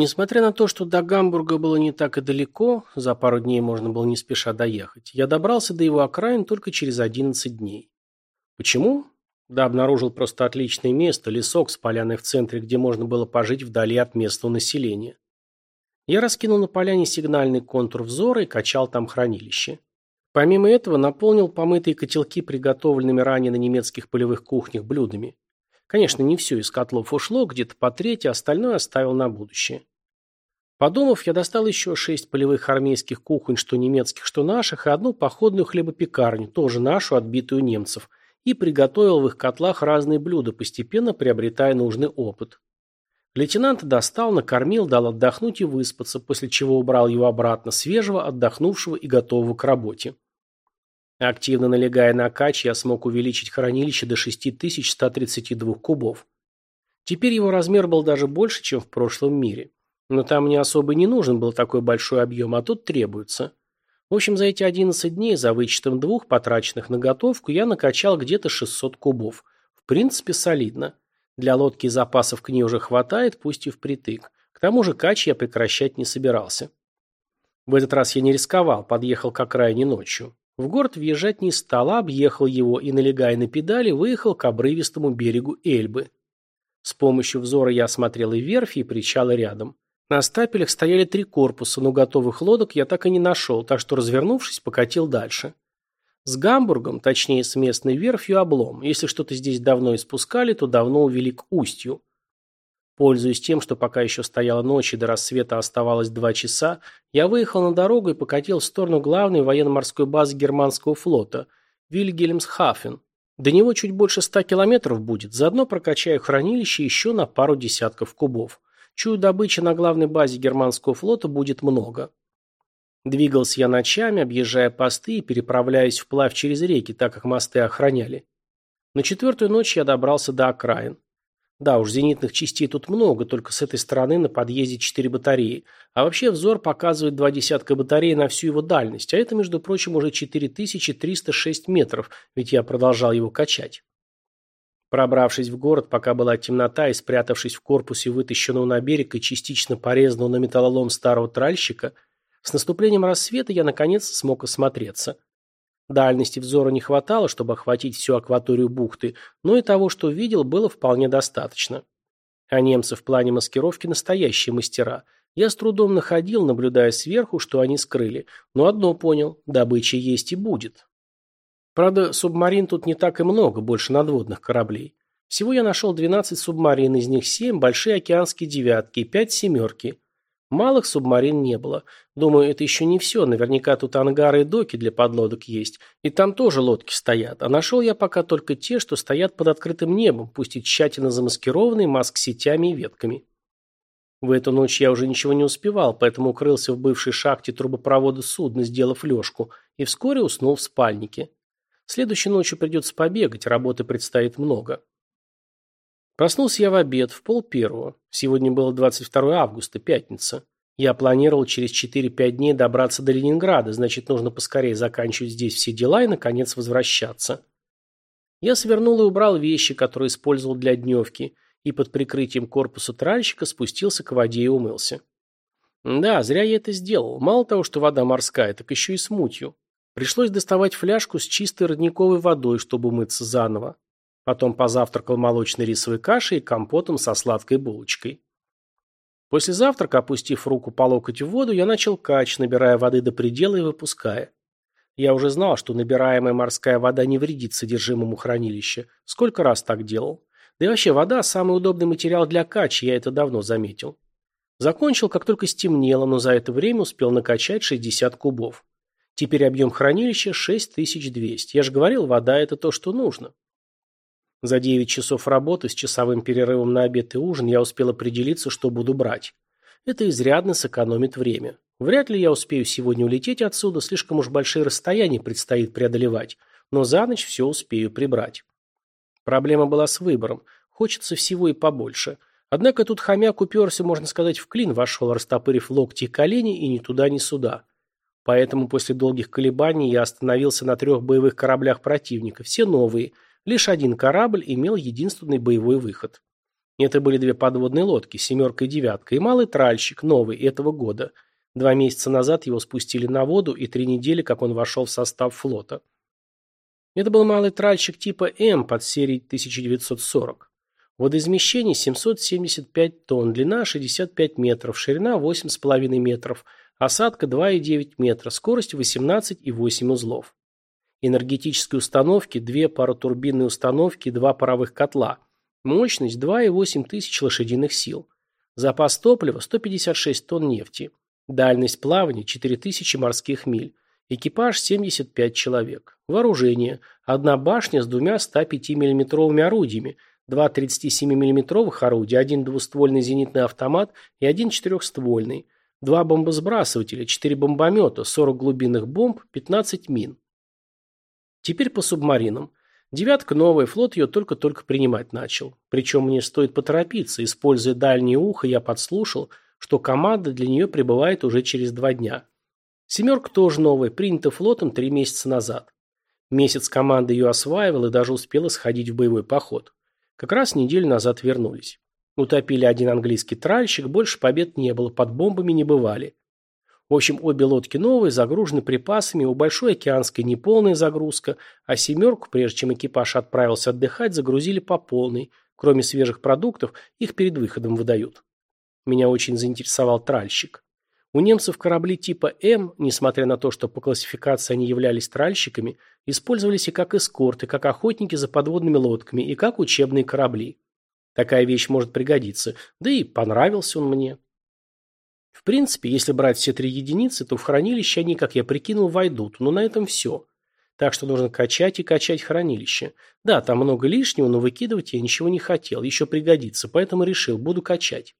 Несмотря на то, что до Гамбурга было не так и далеко, за пару дней можно было не спеша доехать, я добрался до его окраин только через 11 дней. Почему? Да, обнаружил просто отличное место, лесок с поляной в центре, где можно было пожить вдали от местного населения. Я раскинул на поляне сигнальный контур взора и качал там хранилище. Помимо этого, наполнил помытые котелки приготовленными ранее на немецких полевых кухнях блюдами. Конечно, не все из котлов ушло, где-то по трети, остальное оставил на будущее. Подумав, я достал еще шесть полевых армейских кухонь, что немецких, что наших, и одну походную хлебопекарню, тоже нашу, отбитую немцев, и приготовил в их котлах разные блюда, постепенно приобретая нужный опыт. Лейтенант достал, накормил, дал отдохнуть и выспаться, после чего убрал его обратно, свежего, отдохнувшего и готового к работе. Активно налегая на кач, я смог увеличить хранилище до 6132 кубов. Теперь его размер был даже больше, чем в прошлом мире. Но там мне особо не нужен был такой большой объем, а тут требуется. В общем, за эти 11 дней, за вычетом двух, потраченных на готовку, я накачал где-то 600 кубов. В принципе, солидно. Для лодки запасов к ней уже хватает, пусть и впритык. К тому же кач я прекращать не собирался. В этот раз я не рисковал, подъехал к окраине ночью. В город въезжать не стал, а объехал его и, налегая на педали, выехал к обрывистому берегу Эльбы. С помощью взора я осмотрел и верфи, и причалы рядом. На стапелях стояли три корпуса, но готовых лодок я так и не нашел, так что, развернувшись, покатил дальше. С Гамбургом, точнее с местной верфью, облом. Если что-то здесь давно испускали, то давно увели к устью. Пользуясь тем, что пока еще стояла ночь и до рассвета оставалось два часа, я выехал на дорогу и покатил в сторону главной военно-морской базы германского флота – Вильгельмсхафен. До него чуть больше ста километров будет, заодно прокачаю хранилище еще на пару десятков кубов. Чую, добычи на главной базе германского флота будет много. Двигался я ночами, объезжая посты и переправляясь вплавь через реки, так как мосты охраняли. На четвертую ночь я добрался до окраин. Да уж, зенитных частей тут много, только с этой стороны на подъезде четыре батареи. А вообще взор показывает два десятка батарей на всю его дальность, а это, между прочим, уже 4306 метров, ведь я продолжал его качать. Пробравшись в город, пока была темнота и спрятавшись в корпусе вытащенного на берег и частично порезанного на металлолом старого тральщика, с наступлением рассвета я, наконец, смог осмотреться. Дальности взора не хватало, чтобы охватить всю акваторию бухты, но и того, что видел, было вполне достаточно. А немцы в плане маскировки настоящие мастера. Я с трудом находил, наблюдая сверху, что они скрыли. Но одно понял – добыча есть и будет. Правда, субмарин тут не так и много, больше надводных кораблей. Всего я нашел 12 субмарин, из них 7 большие океанские девятки и 5 семерки. Малых субмарин не было. Думаю, это еще не все. Наверняка тут ангары и доки для подлодок есть. И там тоже лодки стоят. А нашел я пока только те, что стоят под открытым небом, пусть и тщательно замаскированные маск-сетями и ветками. В эту ночь я уже ничего не успевал, поэтому укрылся в бывшей шахте трубопровода судна, сделав лёжку, и вскоре уснул в спальнике. Следующей ночью придется побегать, работы предстоит много. Проснулся я в обед, в пол первого. Сегодня было 22 августа, пятница. Я планировал через 4-5 дней добраться до Ленинграда, значит, нужно поскорее заканчивать здесь все дела и, наконец, возвращаться. Я свернул и убрал вещи, которые использовал для дневки, и под прикрытием корпуса тральщика спустился к воде и умылся. Да, зря я это сделал. Мало того, что вода морская, так еще и с мутью. Пришлось доставать фляжку с чистой родниковой водой, чтобы умыться заново. Потом позавтракал молочной рисовой кашей и компотом со сладкой булочкой. После завтрака, опустив руку по локоть в воду, я начал кач, набирая воды до предела и выпуская. Я уже знал, что набираемая морская вода не вредит содержимому хранилища. Сколько раз так делал. Да и вообще вода – самый удобный материал для качи, я это давно заметил. Закончил, как только стемнело, но за это время успел накачать 60 кубов. Теперь объем хранилища 6200. Я же говорил, вода – это то, что нужно. За 9 часов работы с часовым перерывом на обед и ужин я успел определиться, что буду брать. Это изрядно сэкономит время. Вряд ли я успею сегодня улететь отсюда, слишком уж большие расстояния предстоит преодолевать, но за ночь все успею прибрать. Проблема была с выбором. Хочется всего и побольше. Однако тут хомяк уперся, можно сказать, в клин вошел, растопырив локти и колени, и ни туда, ни сюда. Поэтому после долгих колебаний я остановился на трех боевых кораблях противника, все новые – Лишь один корабль имел единственный боевой выход. Это были две подводные лодки, «семерка» и «девятка», и малый тральщик, новый, этого года. Два месяца назад его спустили на воду, и три недели, как он вошел в состав флота. Это был малый тральщик типа М под серией 1940. Водоизмещение 775 тонн, длина 65 метров, ширина 8,5 метров, осадка 2,9 метра, скорость 18,8 узлов. Энергетические установки, две паротурбинные установки, два паровых котла. Мощность 2,8 тысяч лошадиных сил. Запас топлива 156 тонн нефти. Дальность плавания 4000 морских миль. Экипаж 75 человек. Вооружение. Одна башня с двумя 105 миллиметровыми орудиями, два 37 миллиметровых орудия, один двуствольный зенитный автомат и один четырехствольный, два бомбосбрасывателя, четыре бомбомета, 40 глубинных бомб, 15 мин. Теперь по субмаринам. Девятка новая, флот ее только-только принимать начал. Причем мне стоит поторопиться. Используя дальнее ухо, я подслушал, что команда для нее прибывает уже через два дня. Семерка тоже новая, принята флотом три месяца назад. Месяц команда ее осваивала и даже успела сходить в боевой поход. Как раз неделю назад вернулись. Утопили один английский тральщик, больше побед не было, под бомбами не бывали. В общем, обе лодки новые, загружены припасами, у Большой океанской неполная загрузка, а «семерку», прежде чем экипаж отправился отдыхать, загрузили по полной. Кроме свежих продуктов, их перед выходом выдают. Меня очень заинтересовал тральщик. У немцев корабли типа М, несмотря на то, что по классификации они являлись тральщиками, использовались и как эскорты, как охотники за подводными лодками, и как учебные корабли. Такая вещь может пригодиться, да и понравился он мне. В принципе, если брать все три единицы, то в хранилище они, как я прикинул, войдут, но на этом все. Так что нужно качать и качать хранилище. Да, там много лишнего, но выкидывать я ничего не хотел, еще пригодится, поэтому решил, буду качать.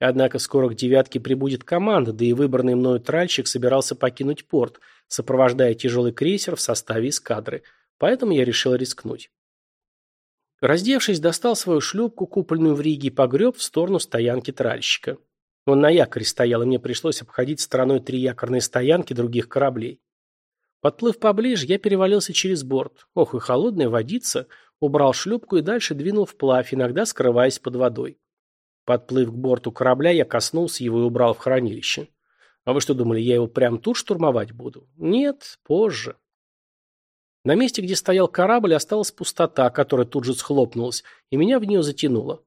Однако скоро к девятке прибудет команда, да и выбранный мною тральщик собирался покинуть порт, сопровождая тяжелый крейсер в составе эскадры, поэтому я решил рискнуть. Раздевшись, достал свою шлюпку, купольную в Риге, и погреб в сторону стоянки тральщика. Он на якоре стоял, и мне пришлось обходить стороной три якорные стоянки других кораблей. Подплыв поближе, я перевалился через борт. Ох, и холодная водица. Убрал шлюпку и дальше двинул вплавь, иногда скрываясь под водой. Подплыв к борту корабля, я коснулся его и убрал в хранилище. А вы что думали, я его прямо тут штурмовать буду? Нет, позже. На месте, где стоял корабль, осталась пустота, которая тут же схлопнулась, и меня в нее затянуло.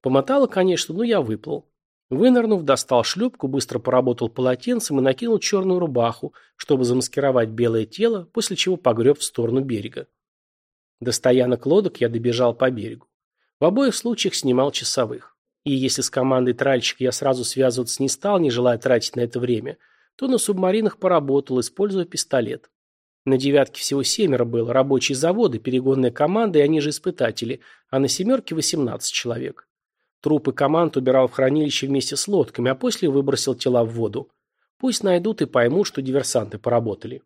Помотало, конечно, но я выплыл. Вынырнув, достал шлюпку, быстро поработал полотенцем и накинул черную рубаху, чтобы замаскировать белое тело, после чего погреб в сторону берега. До стоянок лодок я добежал по берегу. В обоих случаях снимал часовых. И если с командой тральщика я сразу связываться не стал, не желая тратить на это время, то на субмаринах поработал, используя пистолет. На девятке всего семеро было, рабочие заводы, перегонная команда и они же испытатели, а на семерке 18 человек. Трупы команд убирал в хранилище вместе с лодками, а после выбросил тела в воду. Пусть найдут и поймут, что диверсанты поработали.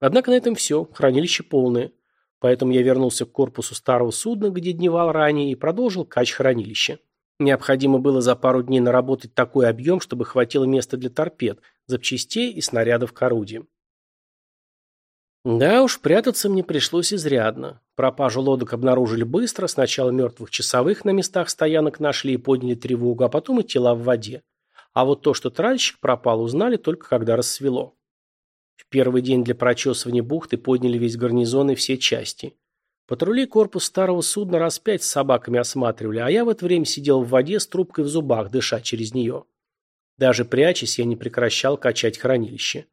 Однако на этом все, хранилище полное. Поэтому я вернулся к корпусу старого судна, где дневал ранее, и продолжил кач хранилища. Необходимо было за пару дней наработать такой объем, чтобы хватило места для торпед, запчастей и снарядов к орудиям. Да уж, прятаться мне пришлось изрядно. Пропажу лодок обнаружили быстро, сначала мертвых часовых на местах стоянок нашли и подняли тревогу, а потом и тела в воде. А вот то, что тральщик пропал, узнали только когда рассвело. В первый день для прочесывания бухты подняли весь гарнизон и все части. Патрули корпус старого судна раз пять с собаками осматривали, а я в это время сидел в воде с трубкой в зубах, дыша через нее. Даже прячась, я не прекращал качать хранилище.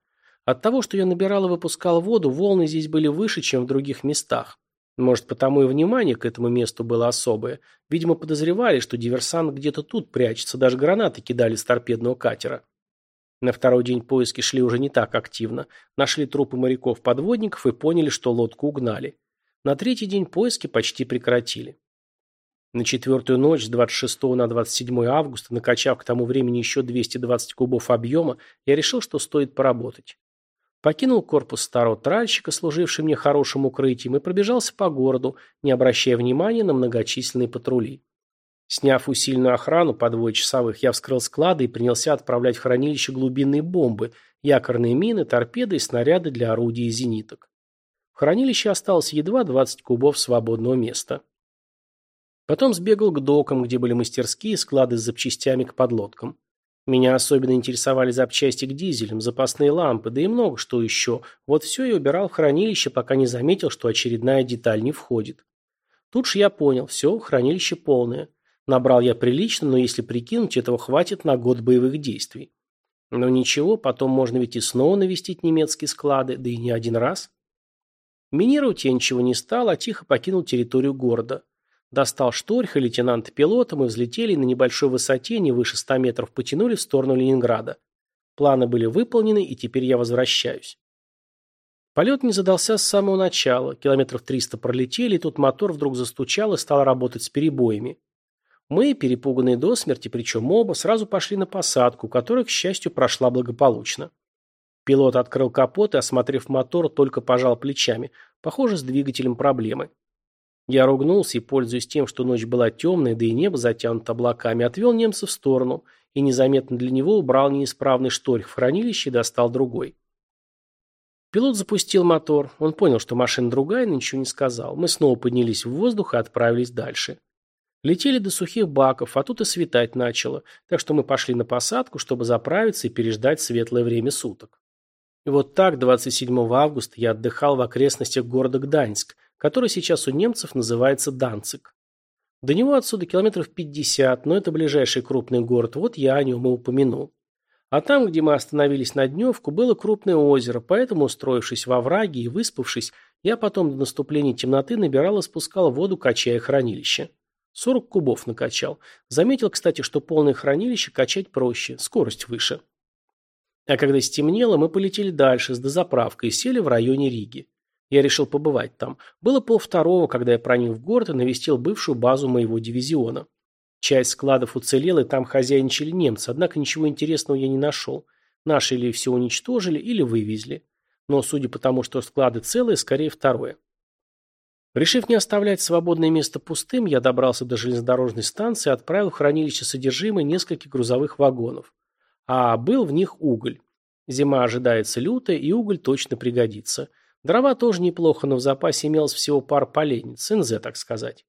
От того, что я набирал и выпускал воду, волны здесь были выше, чем в других местах. Может, потому и внимание к этому месту было особое. Видимо, подозревали, что диверсант где-то тут прячется, даже гранаты кидали с торпедного катера. На второй день поиски шли уже не так активно. Нашли трупы моряков-подводников и поняли, что лодку угнали. На третий день поиски почти прекратили. На четвертую ночь с 26 на 27 августа, накачав к тому времени еще 220 кубов объема, я решил, что стоит поработать. Покинул корпус старого тральщика, служивший мне хорошим укрытием, и пробежался по городу, не обращая внимания на многочисленные патрули. Сняв усиленную охрану по двое часовых, я вскрыл склады и принялся отправлять в хранилище глубинные бомбы, якорные мины, торпеды и снаряды для орудий и зениток. В хранилище осталось едва 20 кубов свободного места. Потом сбегал к докам, где были мастерские, склады с запчастями к подлодкам. Меня особенно интересовали запчасти к дизелям, запасные лампы, да и много что еще. Вот все я убирал в хранилище, пока не заметил, что очередная деталь не входит. Тут же я понял, все, хранилище полное. Набрал я прилично, но если прикинуть, этого хватит на год боевых действий. Но ничего, потом можно ведь и снова навестить немецкие склады, да и не один раз. Минировать я ничего не стал, а тихо покинул территорию города. Достал шторх и лейтенанта пилота, мы взлетели на небольшой высоте, не выше 100 метров, потянули в сторону Ленинграда. Планы были выполнены, и теперь я возвращаюсь. Полет не задался с самого начала. Километров 300 пролетели, и тут мотор вдруг застучал и стал работать с перебоями. Мы, перепуганные до смерти, причем оба, сразу пошли на посадку, которая, к счастью, прошла благополучно. Пилот открыл капот и, осмотрев мотор, только пожал плечами. Похоже, с двигателем проблемы. Я ругнулся и, пользуясь тем, что ночь была темная, да и небо затянуто облаками, отвел немца в сторону и незаметно для него убрал неисправный шторх в хранилище и достал другой. Пилот запустил мотор. Он понял, что машина другая, но ничего не сказал. Мы снова поднялись в воздух и отправились дальше. Летели до сухих баков, а тут и светать начало, так что мы пошли на посадку, чтобы заправиться и переждать светлое время суток. И вот так 27 августа я отдыхал в окрестностях города Гданьск, который сейчас у немцев называется Данцик. До него отсюда километров 50, но это ближайший крупный город, вот я о нем и упомянул. А там, где мы остановились на дневку, было крупное озеро, поэтому, устроившись во враге и выспавшись, я потом до наступления темноты набирал и спускал воду, качая хранилище. 40 кубов накачал. Заметил, кстати, что полное хранилище качать проще, скорость выше. А когда стемнело, мы полетели дальше с дозаправкой и сели в районе Риги. Я решил побывать там. Было полвторого, когда я проник в город и навестил бывшую базу моего дивизиона. Часть складов уцелела, и там хозяйничали немцы, однако ничего интересного я не нашел. Наши или все уничтожили, или вывезли. Но, судя по тому, что склады целые, скорее второе. Решив не оставлять свободное место пустым, я добрался до железнодорожной станции и отправил в хранилище содержимое нескольких грузовых вагонов. А был в них уголь. Зима ожидается лютая, и уголь точно пригодится. Дрова тоже неплохо, но в запасе имелось всего пар поленниц, НЗ, так сказать.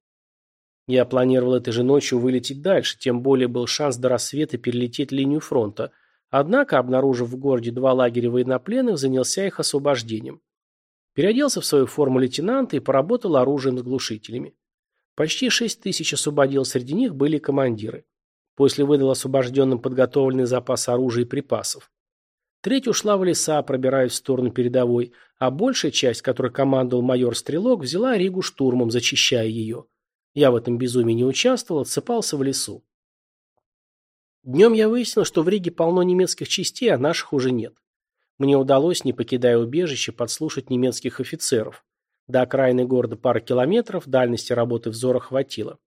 Я планировал этой же ночью вылететь дальше, тем более был шанс до рассвета перелететь линию фронта. Однако, обнаружив в городе два лагеря военнопленных, занялся их освобождением. Переоделся в свою форму лейтенанта и поработал оружием с глушителями. Почти шесть тысяч освободил, среди них были командиры. После выдал освобожденным подготовленный запас оружия и припасов. Треть ушла в леса, пробираясь в сторону передовой, а большая часть, которой командовал майор Стрелок, взяла Ригу штурмом, зачищая ее. Я в этом безумии не участвовал, отсыпался в лесу. Днем я выяснил, что в Риге полно немецких частей, а наших уже нет. Мне удалось, не покидая убежище, подслушать немецких офицеров. До окраины города пара километров, дальности работы взора хватило.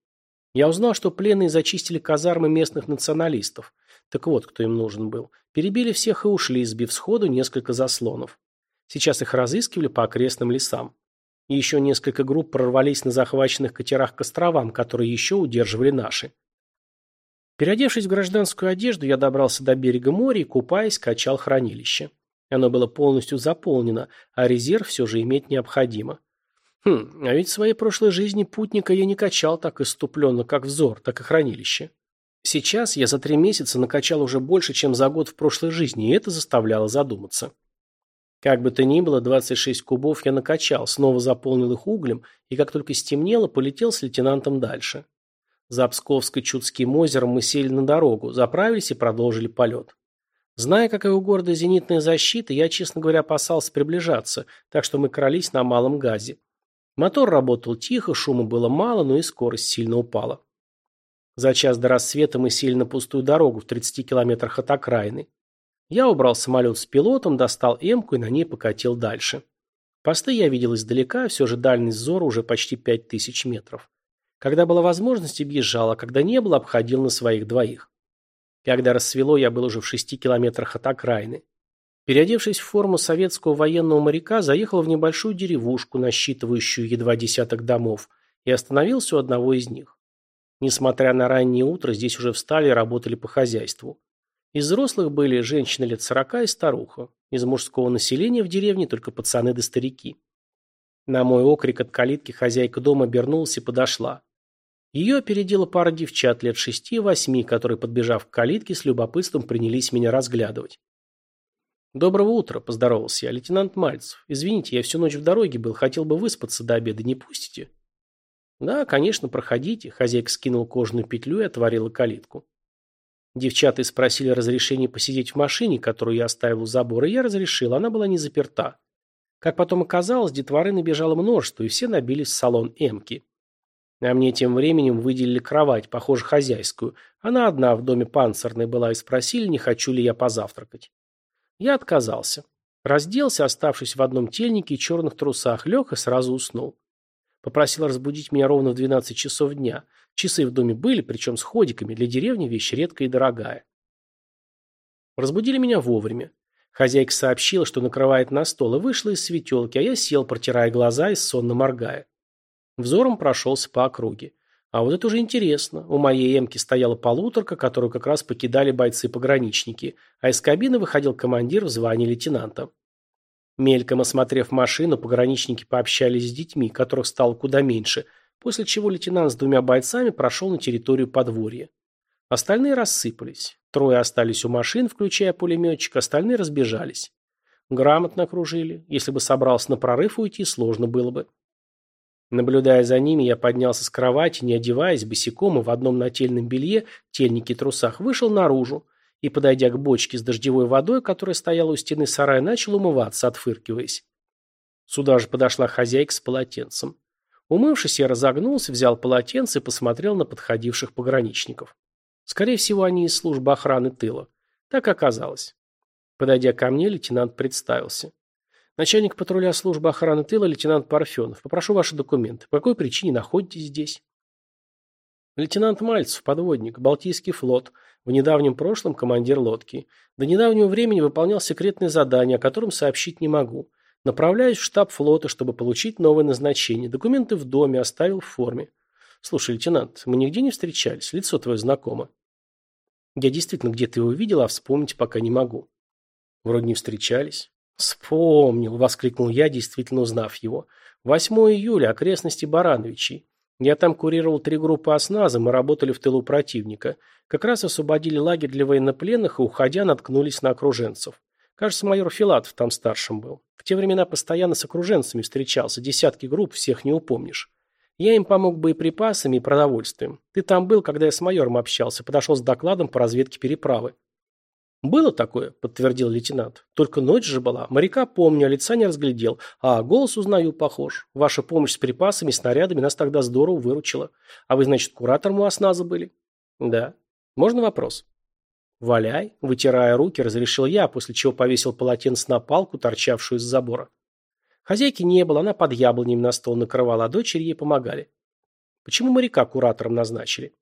Я узнал, что пленные зачистили казармы местных националистов. Так вот, кто им нужен был. Перебили всех и ушли, сбив сходу несколько заслонов. Сейчас их разыскивали по окрестным лесам. И еще несколько групп прорвались на захваченных катерах к островам, которые еще удерживали наши. Переодевшись в гражданскую одежду, я добрался до берега моря и, купаясь, качал хранилище. Оно было полностью заполнено, а резерв все же иметь необходимо. Хм, а ведь в своей прошлой жизни путника я не качал так иступленно, как взор, так и хранилище. Сейчас я за три месяца накачал уже больше, чем за год в прошлой жизни, и это заставляло задуматься. Как бы то ни было, 26 кубов я накачал, снова заполнил их углем, и как только стемнело, полетел с лейтенантом дальше. За Псковско-Чудским озером мы сели на дорогу, заправились и продолжили полет. Зная, какая у города зенитная защита, я, честно говоря, опасался приближаться, так что мы крались на малом газе. Мотор работал тихо, шума было мало, но и скорость сильно упала. За час до рассвета мы сели на пустую дорогу в 30 километрах от окраины. Я убрал самолет с пилотом, достал эмку и на ней покатил дальше. Посты я видел издалека, все же дальность зора уже почти 5000 метров. Когда была возможность, объезжал, а когда не было, обходил на своих двоих. Когда рассвело, я был уже в шести километрах от окраины. Переодевшись в форму советского военного моряка, заехал в небольшую деревушку, насчитывающую едва десяток домов, и остановился у одного из них. Несмотря на раннее утро, здесь уже встали и работали по хозяйству. Из взрослых были женщины лет сорока и старуха. Из мужского населения в деревне только пацаны да старики. На мой окрик от калитки хозяйка дома обернулась и подошла. Ее опередила пара девчат лет шести-восьми, которые, подбежав к калитке, с любопытством принялись меня разглядывать. «Доброго утра», – поздоровался я. «Лейтенант Мальцев. Извините, я всю ночь в дороге был, хотел бы выспаться до обеда, не пустите?» «Да, конечно, проходите», – хозяйка скинул кожаную петлю и отворила калитку. Девчата спросили разрешения посидеть в машине, которую я оставил у забора, и я разрешил, она была не заперта. Как потом оказалось, детворы набежало множество, и все набились в салон «Эмки». А мне тем временем выделили кровать, похоже, хозяйскую. Она одна в доме панцирной была, и спросили, не хочу ли я позавтракать. Я отказался. Разделся, оставшись в одном тельнике и черных трусах, лег и сразу уснул. Попросил разбудить меня ровно в 12 часов дня. Часы в доме были, причем с ходиками, для деревни вещь редкая и дорогая. Разбудили меня вовремя. Хозяйка сообщила, что накрывает на стол, и вышла из светелки, а я сел, протирая глаза и сонно моргая. Взором прошелся по округе. А вот это уже интересно. У моей эмки стояла полуторка, которую как раз покидали бойцы-пограничники, а из кабины выходил командир в звании лейтенанта. Мельком осмотрев машину, пограничники пообщались с детьми, которых стало куда меньше, после чего лейтенант с двумя бойцами прошел на территорию подворья. Остальные рассыпались. Трое остались у машин, включая пулеметчика, остальные разбежались. Грамотно окружили. Если бы собрался на прорыв уйти, сложно было бы. Наблюдая за ними, я поднялся с кровати, не одеваясь, босиком и в одном нательном белье, тельнике и трусах, вышел наружу и, подойдя к бочке с дождевой водой, которая стояла у стены сарая, начал умываться, отфыркиваясь. Сюда же подошла хозяйка с полотенцем. Умывшись, я разогнулся, взял полотенце и посмотрел на подходивших пограничников. Скорее всего, они из службы охраны тыла. Так оказалось. Подойдя ко мне, лейтенант представился. Начальник патруля службы охраны тыла лейтенант Парфенов. Попрошу ваши документы. По какой причине находитесь здесь? Лейтенант Мальцев, подводник, Балтийский флот. В недавнем прошлом командир лодки. До недавнего времени выполнял секретное задание, о котором сообщить не могу. Направляюсь в штаб флота, чтобы получить новое назначение. Документы в доме, оставил в форме. Слушай, лейтенант, мы нигде не встречались. Лицо твое знакомо. Я действительно где-то его видел, а вспомнить пока не могу. Вроде не встречались. «Вспомнил!» – воскликнул я, действительно узнав его. «8 июля, окрестности Барановичей. Я там курировал три группы осназа, мы работали в тылу противника. Как раз освободили лагерь для военнопленных и, уходя, наткнулись на окруженцев. Кажется, майор Филатов там старшим был. В те времена постоянно с окруженцами встречался, десятки групп, всех не упомнишь. Я им помог боеприпасами и продовольствием. Ты там был, когда я с майором общался, подошел с докладом по разведке переправы. «Было такое», — подтвердил лейтенант. «Только ночь же была. Моряка помню, а лица не разглядел. А голос узнаю похож. Ваша помощь с припасами, снарядами нас тогда здорово выручила. А вы, значит, куратором у осназа были?» «Да. Можно вопрос?» «Валяй», — вытирая руки, разрешил я, после чего повесил полотенце на палку, торчавшую из забора. Хозяйки не было, она под яблонями на стол накрывала, а дочери ей помогали. «Почему моряка куратором назначили?»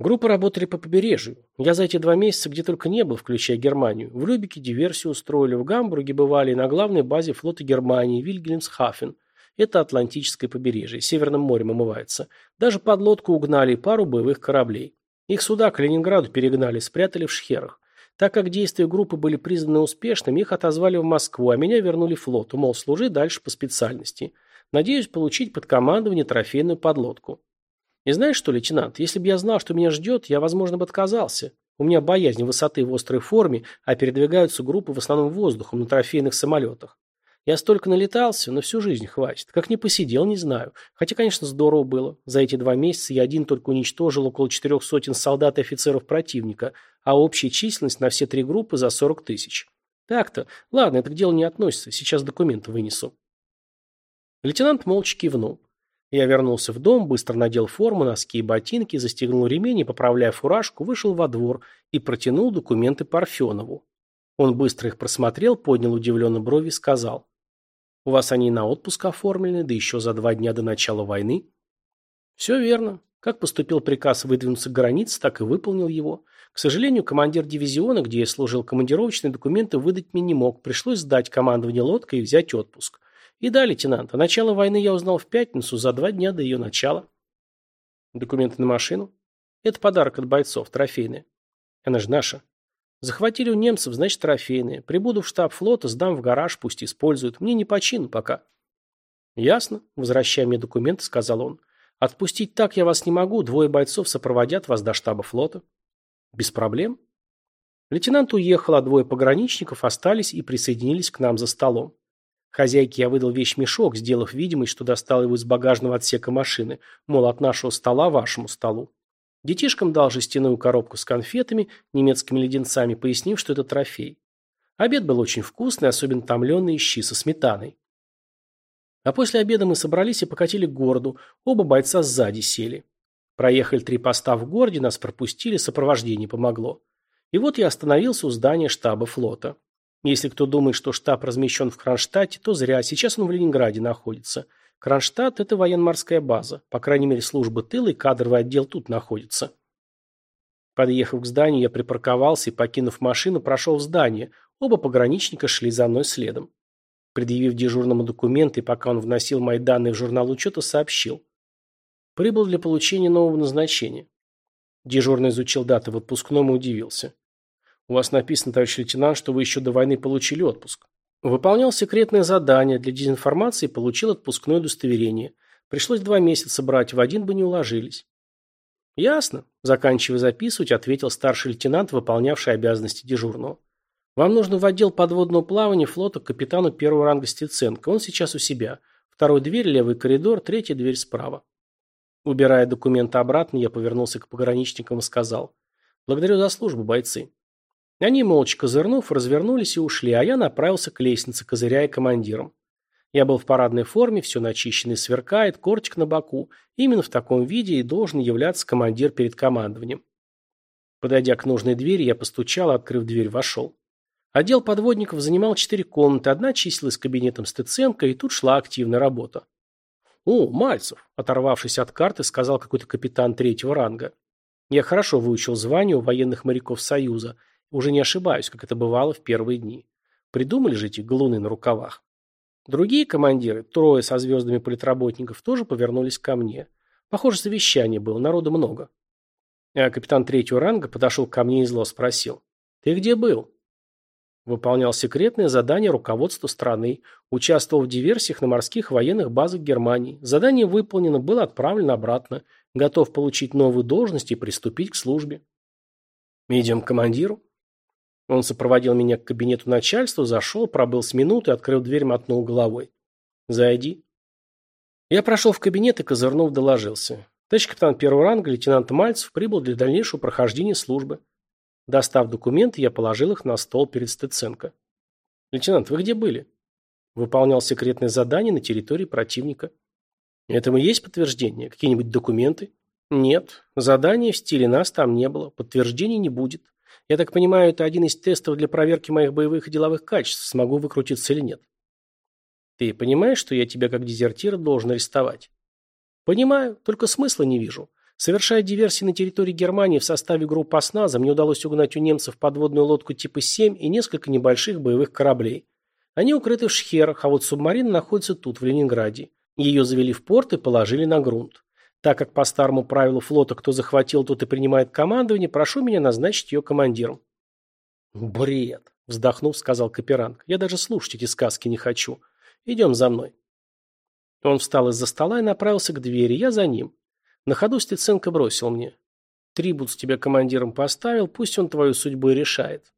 Группы работали по побережью. Я за эти два месяца где только не был, включая Германию. В Любике диверсию устроили, в Гамбурге бывали, на главной базе флота Германии, Вильгельмсхафен. Это Атлантическое побережье, Северным морем омывается. Даже подлодку угнали и пару боевых кораблей. Их сюда, к Ленинграду, перегнали, спрятали в шхерах. Так как действия группы были признаны успешными, их отозвали в Москву, а меня вернули флоту, мол, служи дальше по специальности. Надеюсь получить под командование трофейную подлодку. И знаешь что, лейтенант, если бы я знал, что меня ждет, я, возможно, бы отказался. У меня боязнь высоты в острой форме, а передвигаются группы в основном воздухом на трофейных самолетах. Я столько налетался, но всю жизнь хватит. Как не посидел, не знаю. Хотя, конечно, здорово было. За эти два месяца я один только уничтожил около четырех сотен солдат и офицеров противника, а общая численность на все три группы за сорок тысяч. Так-то. Ладно, это к делу не относится. Сейчас документы вынесу. Лейтенант молча кивнул. Я вернулся в дом, быстро надел форму, носки и ботинки, застегнул ремень и, поправляя фуражку, вышел во двор и протянул документы Парфенову. Он быстро их просмотрел, поднял удивленно брови и сказал. «У вас они на отпуск оформлены, да еще за два дня до начала войны?» «Все верно. Как поступил приказ выдвинуться к границе, так и выполнил его. К сожалению, командир дивизиона, где я служил, командировочные документы выдать мне не мог. Пришлось сдать командование лодкой и взять отпуск. И да, лейтенант, о начало войны я узнал в пятницу, за два дня до ее начала. Документы на машину? Это подарок от бойцов, трофейные. Она же наша. Захватили у немцев, значит, трофейные. Прибуду в штаб флота, сдам в гараж, пусть используют. Мне не по чину пока. Ясно, возвращая мне документы, сказал он. Отпустить так я вас не могу, двое бойцов сопроводят вас до штаба флота. Без проблем. Лейтенант уехал, а двое пограничников остались и присоединились к нам за столом. Хозяйке я выдал вещмешок, сделав видимость, что достал его из багажного отсека машины, мол, от нашего стола вашему столу. Детишкам дал жестяную коробку с конфетами, немецкими леденцами, пояснив, что это трофей. Обед был очень вкусный, особенно томленые щи со сметаной. А после обеда мы собрались и покатили к городу, оба бойца сзади сели. Проехали три поста в городе, нас пропустили, сопровождение помогло. И вот я остановился у здания штаба флота. Если кто думает, что штаб размещен в Кронштадте, то зря, сейчас он в Ленинграде находится. Кронштадт – это военно-морская база, по крайней мере служба тыла и кадровый отдел тут находится. Подъехав к зданию, я припарковался и, покинув машину, прошел в здание, оба пограничника шли за мной следом. Предъявив дежурному документы, пока он вносил мои данные в журнал учета, сообщил. Прибыл для получения нового назначения. Дежурный изучил даты в отпускном и удивился. У вас написано, товарищ лейтенант, что вы еще до войны получили отпуск. Выполнял секретное задание, для дезинформации получил отпускное удостоверение. Пришлось два месяца брать, в один бы не уложились. Ясно. Заканчивая записывать, ответил старший лейтенант, выполнявший обязанности дежурного. Вам нужно в отдел подводного плавания флота к капитану первого ранга Стеценко. Он сейчас у себя. Второй дверь, левый коридор, третья дверь справа. Убирая документы обратно, я повернулся к пограничникам и сказал. Благодарю за службу, бойцы. Они, молча козырнув, развернулись и ушли, а я направился к лестнице, козыряя командиром. Я был в парадной форме, все начищено и сверкает, кортик на боку. Именно в таком виде и должен являться командир перед командованием. Подойдя к нужной двери, я постучал, открыв дверь, вошел. Отдел подводников занимал четыре комнаты, одна числилась кабинетом Стеценко, и тут шла активная работа. «О, Мальцев!» – оторвавшись от карты, сказал какой-то капитан третьего ранга. Я хорошо выучил звание у военных моряков Союза – уже не ошибаюсь, как это бывало в первые дни. Придумали же эти галуны на рукавах. Другие командиры, трое со звездами политработников, тоже повернулись ко мне. Похоже, совещание было, народу много. А капитан третьего ранга подошел ко мне и зло спросил. «Ты где был?» Выполнял секретное задание руководства страны, участвовал в диверсиях на морских военных базах Германии. Задание выполнено, было отправлено обратно. Готов получить новую должность и приступить к службе. «Идем к командиру?» Он сопроводил меня к кабинету начальства, зашел, пробыл с минуты, открыл дверь, мотнул головой. «Зайди». Я прошел в кабинет и, козырнув, доложился. Товарищ капитан первого ранга, лейтенант Мальцев, прибыл для дальнейшего прохождения службы. Достав документы, я положил их на стол перед Стеценко. «Лейтенант, вы где были?» Выполнял секретное задание на территории противника. Этому есть подтверждение? Какие-нибудь документы? Нет. Задания в стиле нас там не было. Подтверждений не будет. Я так понимаю, это один из тестов для проверки моих боевых и деловых качеств, смогу выкрутиться или нет. Ты понимаешь, что я тебя как дезертира должен арестовать? Понимаю, только смысла не вижу. Совершая диверсии на территории Германии в составе группы «Осназа», мне удалось угнать у немцев подводную лодку типа 7 и несколько небольших боевых кораблей. Они укрыты в шхерах, а вот субмарина находится тут, в Ленинграде. Ее завели в порт и положили на грунт. Так как по старому правилу флота кто захватил, тот и принимает командование, прошу меня назначить ее командиром. Бред, вздохнув, сказал Каперанг. Я даже слушать эти сказки не хочу. Идем за мной. Он встал из-за стола и направился к двери, я за ним. На ходу Стеценко бросил мне. Трибут с тебя командиром поставил, пусть он твою судьбу и решает.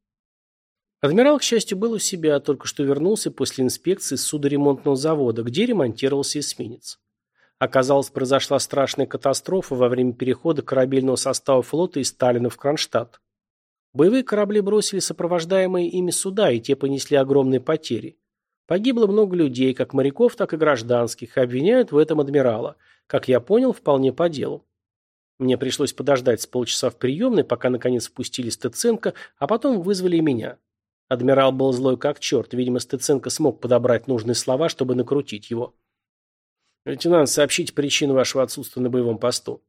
Адмирал, к счастью, был у себя, только что вернулся после инспекции судоремонтного завода, где ремонтировался эсминец. Оказалось, произошла страшная катастрофа во время перехода корабельного состава флота из Сталина в Кронштадт. Боевые корабли бросили сопровождаемые ими суда, и те понесли огромные потери. Погибло много людей, как моряков, так и гражданских, и обвиняют в этом адмирала. Как я понял, вполне по делу. Мне пришлось подождать с полчаса в приемной, пока наконец впустили Стеценко, а потом вызвали меня. Адмирал был злой как черт, видимо, Стеценко смог подобрать нужные слова, чтобы накрутить его. Лейтенант, сообщите причину вашего отсутствия на боевом посту.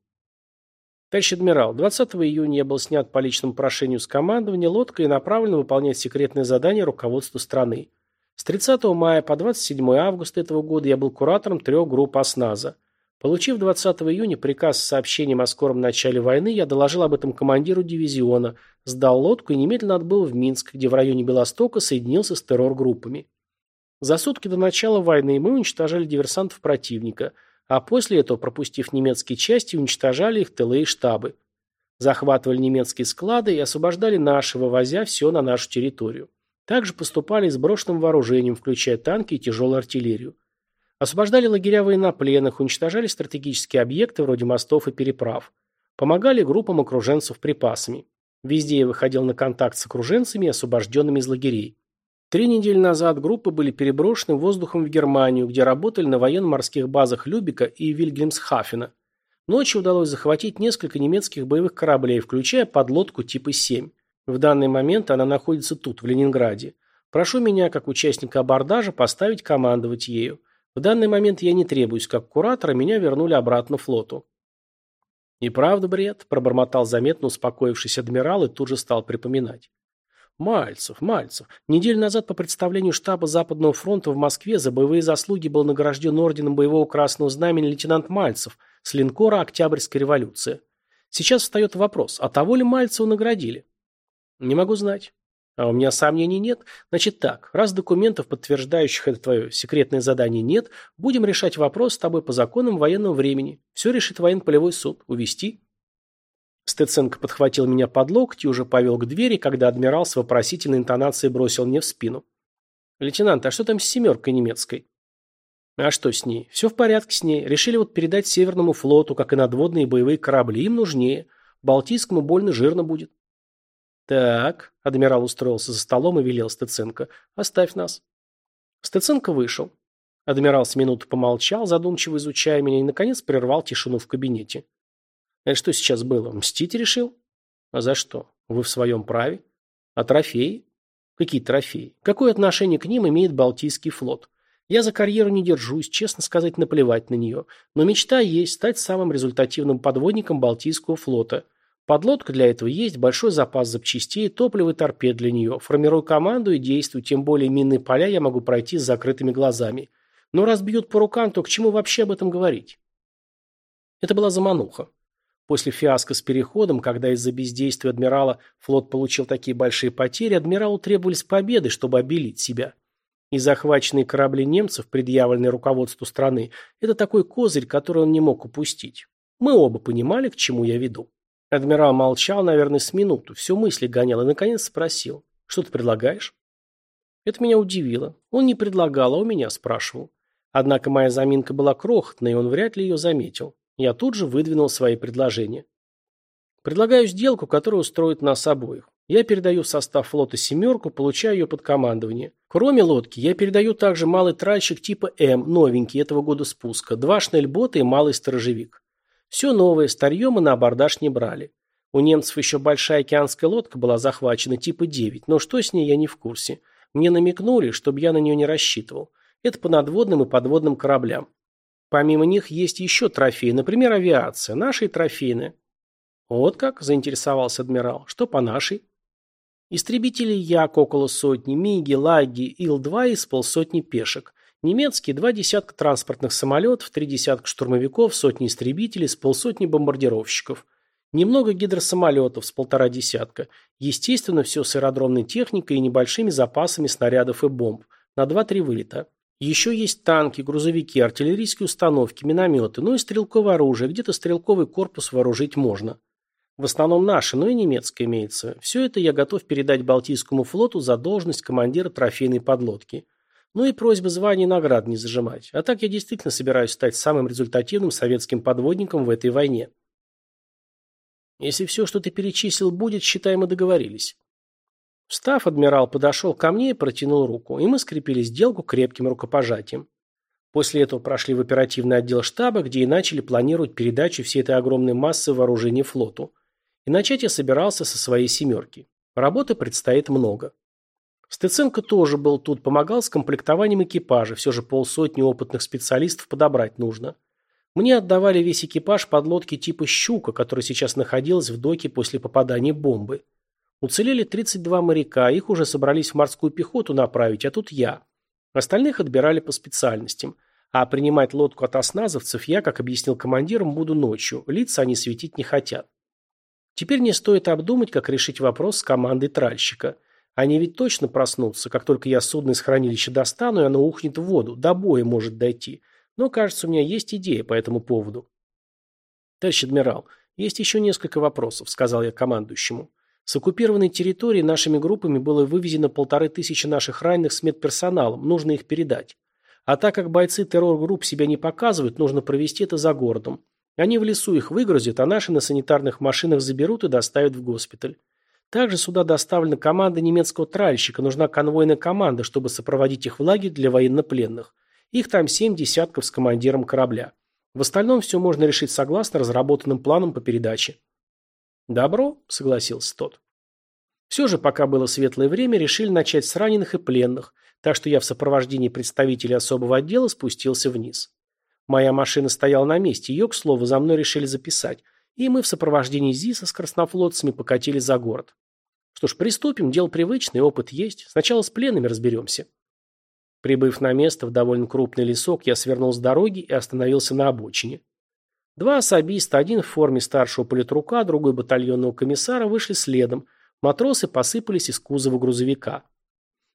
Товарищ адмирал, 20 июня я был снят по личному прошению с командования лодкой и направлен выполнять секретное задание руководству страны. С 30 мая по 27 августа этого года я был куратором трех групп ОСНАЗа. Получив 20 июня приказ с сообщением о скором начале войны, я доложил об этом командиру дивизиона, сдал лодку и немедленно отбыл в Минск, где в районе Белостока соединился с террор-группами. За сутки до начала войны мы уничтожали диверсантов противника, а после этого, пропустив немецкие части, уничтожали их тылы и штабы. Захватывали немецкие склады и освобождали наши, вывозя все на нашу территорию. Также поступали с брошенным вооружением, включая танки и тяжелую артиллерию. Освобождали лагеря военнопленных, уничтожали стратегические объекты вроде мостов и переправ. Помогали группам окруженцев припасами. Везде я выходил на контакт с окруженцами, освобожденными из лагерей. Три недели назад группы были переброшены воздухом в Германию, где работали на военно-морских базах Любика и Вильгельмсхафена. Ночью удалось захватить несколько немецких боевых кораблей, включая подлодку типа 7. В данный момент она находится тут, в Ленинграде. Прошу меня, как участника абордажа, поставить командовать ею. В данный момент я не требуюсь как куратора, меня вернули обратно флоту. «И правда бред», – пробормотал заметно успокоившийся адмирал и тут же стал припоминать. Мальцев, Мальцев. Неделю назад по представлению штаба Западного фронта в Москве за боевые заслуги был награжден орденом боевого красного знамени лейтенант Мальцев с линкора «Октябрьская революция». Сейчас встает вопрос, а того ли Мальцева наградили? Не могу знать. А у меня сомнений нет. Значит так, раз документов, подтверждающих это твое секретное задание, нет, будем решать вопрос с тобой по законам военного времени. Все решит военно-полевой суд. Увести? Стеценко подхватил меня под локоть и уже повел к двери, когда адмирал с вопросительной интонацией бросил мне в спину. «Лейтенант, а что там с семеркой немецкой?» «А что с ней? Все в порядке с ней. Решили вот передать Северному флоту, как и надводные боевые корабли. Им нужнее. Балтийскому больно жирно будет». «Так», — адмирал устроился за столом и велел Стеценко, — «оставь нас». Стеценко вышел. Адмирал с минуты помолчал, задумчиво изучая меня, и, наконец, прервал тишину в кабинете. Это что сейчас было? Мстить решил? А за что? Вы в своем праве? А трофеи? Какие трофеи? Какое отношение к ним имеет Балтийский флот? Я за карьеру не держусь, честно сказать, наплевать на нее. Но мечта есть стать самым результативным подводником Балтийского флота. Подлодка для этого есть, большой запас запчастей, топлива и торпед для нее. Формирую команду и действую, тем более минные поля я могу пройти с закрытыми глазами. Но раз бьют по рукам, то к чему вообще об этом говорить? Это была замануха. После фиаско с переходом, когда из-за бездействия адмирала флот получил такие большие потери, адмиралу требовались победы, чтобы обелить себя. И захваченные корабли немцев, предъявленные руководству страны, это такой козырь, который он не мог упустить. Мы оба понимали, к чему я веду. Адмирал молчал, наверное, с минуту, все мысли гонял и, наконец, спросил. «Что ты предлагаешь?» Это меня удивило. Он не предлагал, а у меня спрашивал. Однако моя заминка была крохотной, и он вряд ли ее заметил. Я тут же выдвинул свои предложения. Предлагаю сделку, которая устроит нас обоих. Я передаю в состав флота «семерку», получаю ее под командование. Кроме лодки, я передаю также малый тральщик типа М, новенький этого года спуска, два шнельбота и малый сторожевик. Все новое, старье мы на абордаж не брали. У немцев еще большая океанская лодка была захвачена, типа 9, но что с ней, я не в курсе. Мне намекнули, чтобы я на нее не рассчитывал. Это по надводным и подводным кораблям. Помимо них есть еще трофеи, например, авиация, наши трофейные. Вот как, заинтересовался адмирал. Что по нашей? Истребители Як около сотни, Миги, Лаги, Ил-2 из полсотни пешек. Немецкие два десятка транспортных самолетов, три десятка штурмовиков, сотни истребителей с полсотни бомбардировщиков. Немного гидросамолетов с полтора десятка. Естественно, все с аэродромной техникой и небольшими запасами снарядов и бомб. На 2-3 вылета. Еще есть танки, грузовики, артиллерийские установки, минометы, ну и стрелковое оружие, где-то стрелковый корпус вооружить можно. В основном наши, но и немецкое имеется. Все это я готов передать Балтийскому флоту за должность командира трофейной подлодки. Ну и просьба звания и наград не зажимать. А так я действительно собираюсь стать самым результативным советским подводником в этой войне. Если все, что ты перечислил, будет, считай, мы договорились. Встав, адмирал подошел ко мне и протянул руку, и мы скрепили сделку крепким рукопожатием. После этого прошли в оперативный отдел штаба, где и начали планировать передачу всей этой огромной массы вооружений флоту. И начать я собирался со своей «семерки». Работы предстоит много. Стеценко тоже был тут, помогал с комплектованием экипажа, все же полсотни опытных специалистов подобрать нужно. Мне отдавали весь экипаж подлодки типа «Щука», которая сейчас находилась в доке после попадания бомбы. Уцелели 32 моряка, их уже собрались в морскую пехоту направить, а тут я. Остальных отбирали по специальностям. А принимать лодку от осназовцев я, как объяснил командирам, буду ночью. Лица они светить не хотят. Теперь не стоит обдумать, как решить вопрос с командой тральщика. Они ведь точно проснутся, как только я судно из хранилища достану, и оно ухнет в воду, до боя может дойти. Но, кажется, у меня есть идея по этому поводу. Товарищ адмирал, есть еще несколько вопросов, сказал я командующему. С оккупированной территории нашими группами было вывезено полторы тысячи наших раненых с медперсоналом, нужно их передать. А так как бойцы террор-групп себя не показывают, нужно провести это за городом. Они в лесу их выгрузят, а наши на санитарных машинах заберут и доставят в госпиталь. Также сюда доставлена команда немецкого тральщика, нужна конвойная команда, чтобы сопроводить их в лагерь для военнопленных. Их там семь десятков с командиром корабля. В остальном все можно решить согласно разработанным планам по передаче. «Добро», — согласился тот. Все же, пока было светлое время, решили начать с раненых и пленных, так что я в сопровождении представителей особого отдела спустился вниз. Моя машина стояла на месте, ее, к слову, за мной решили записать, и мы в сопровождении ЗИСа с краснофлотцами покатили за город. Что ж, приступим, дело привычное, опыт есть. Сначала с пленными разберемся. Прибыв на место в довольно крупный лесок, я свернул с дороги и остановился на обочине. Два особиста, один в форме старшего политрука, другой батальонного комиссара, вышли следом. Матросы посыпались из кузова грузовика.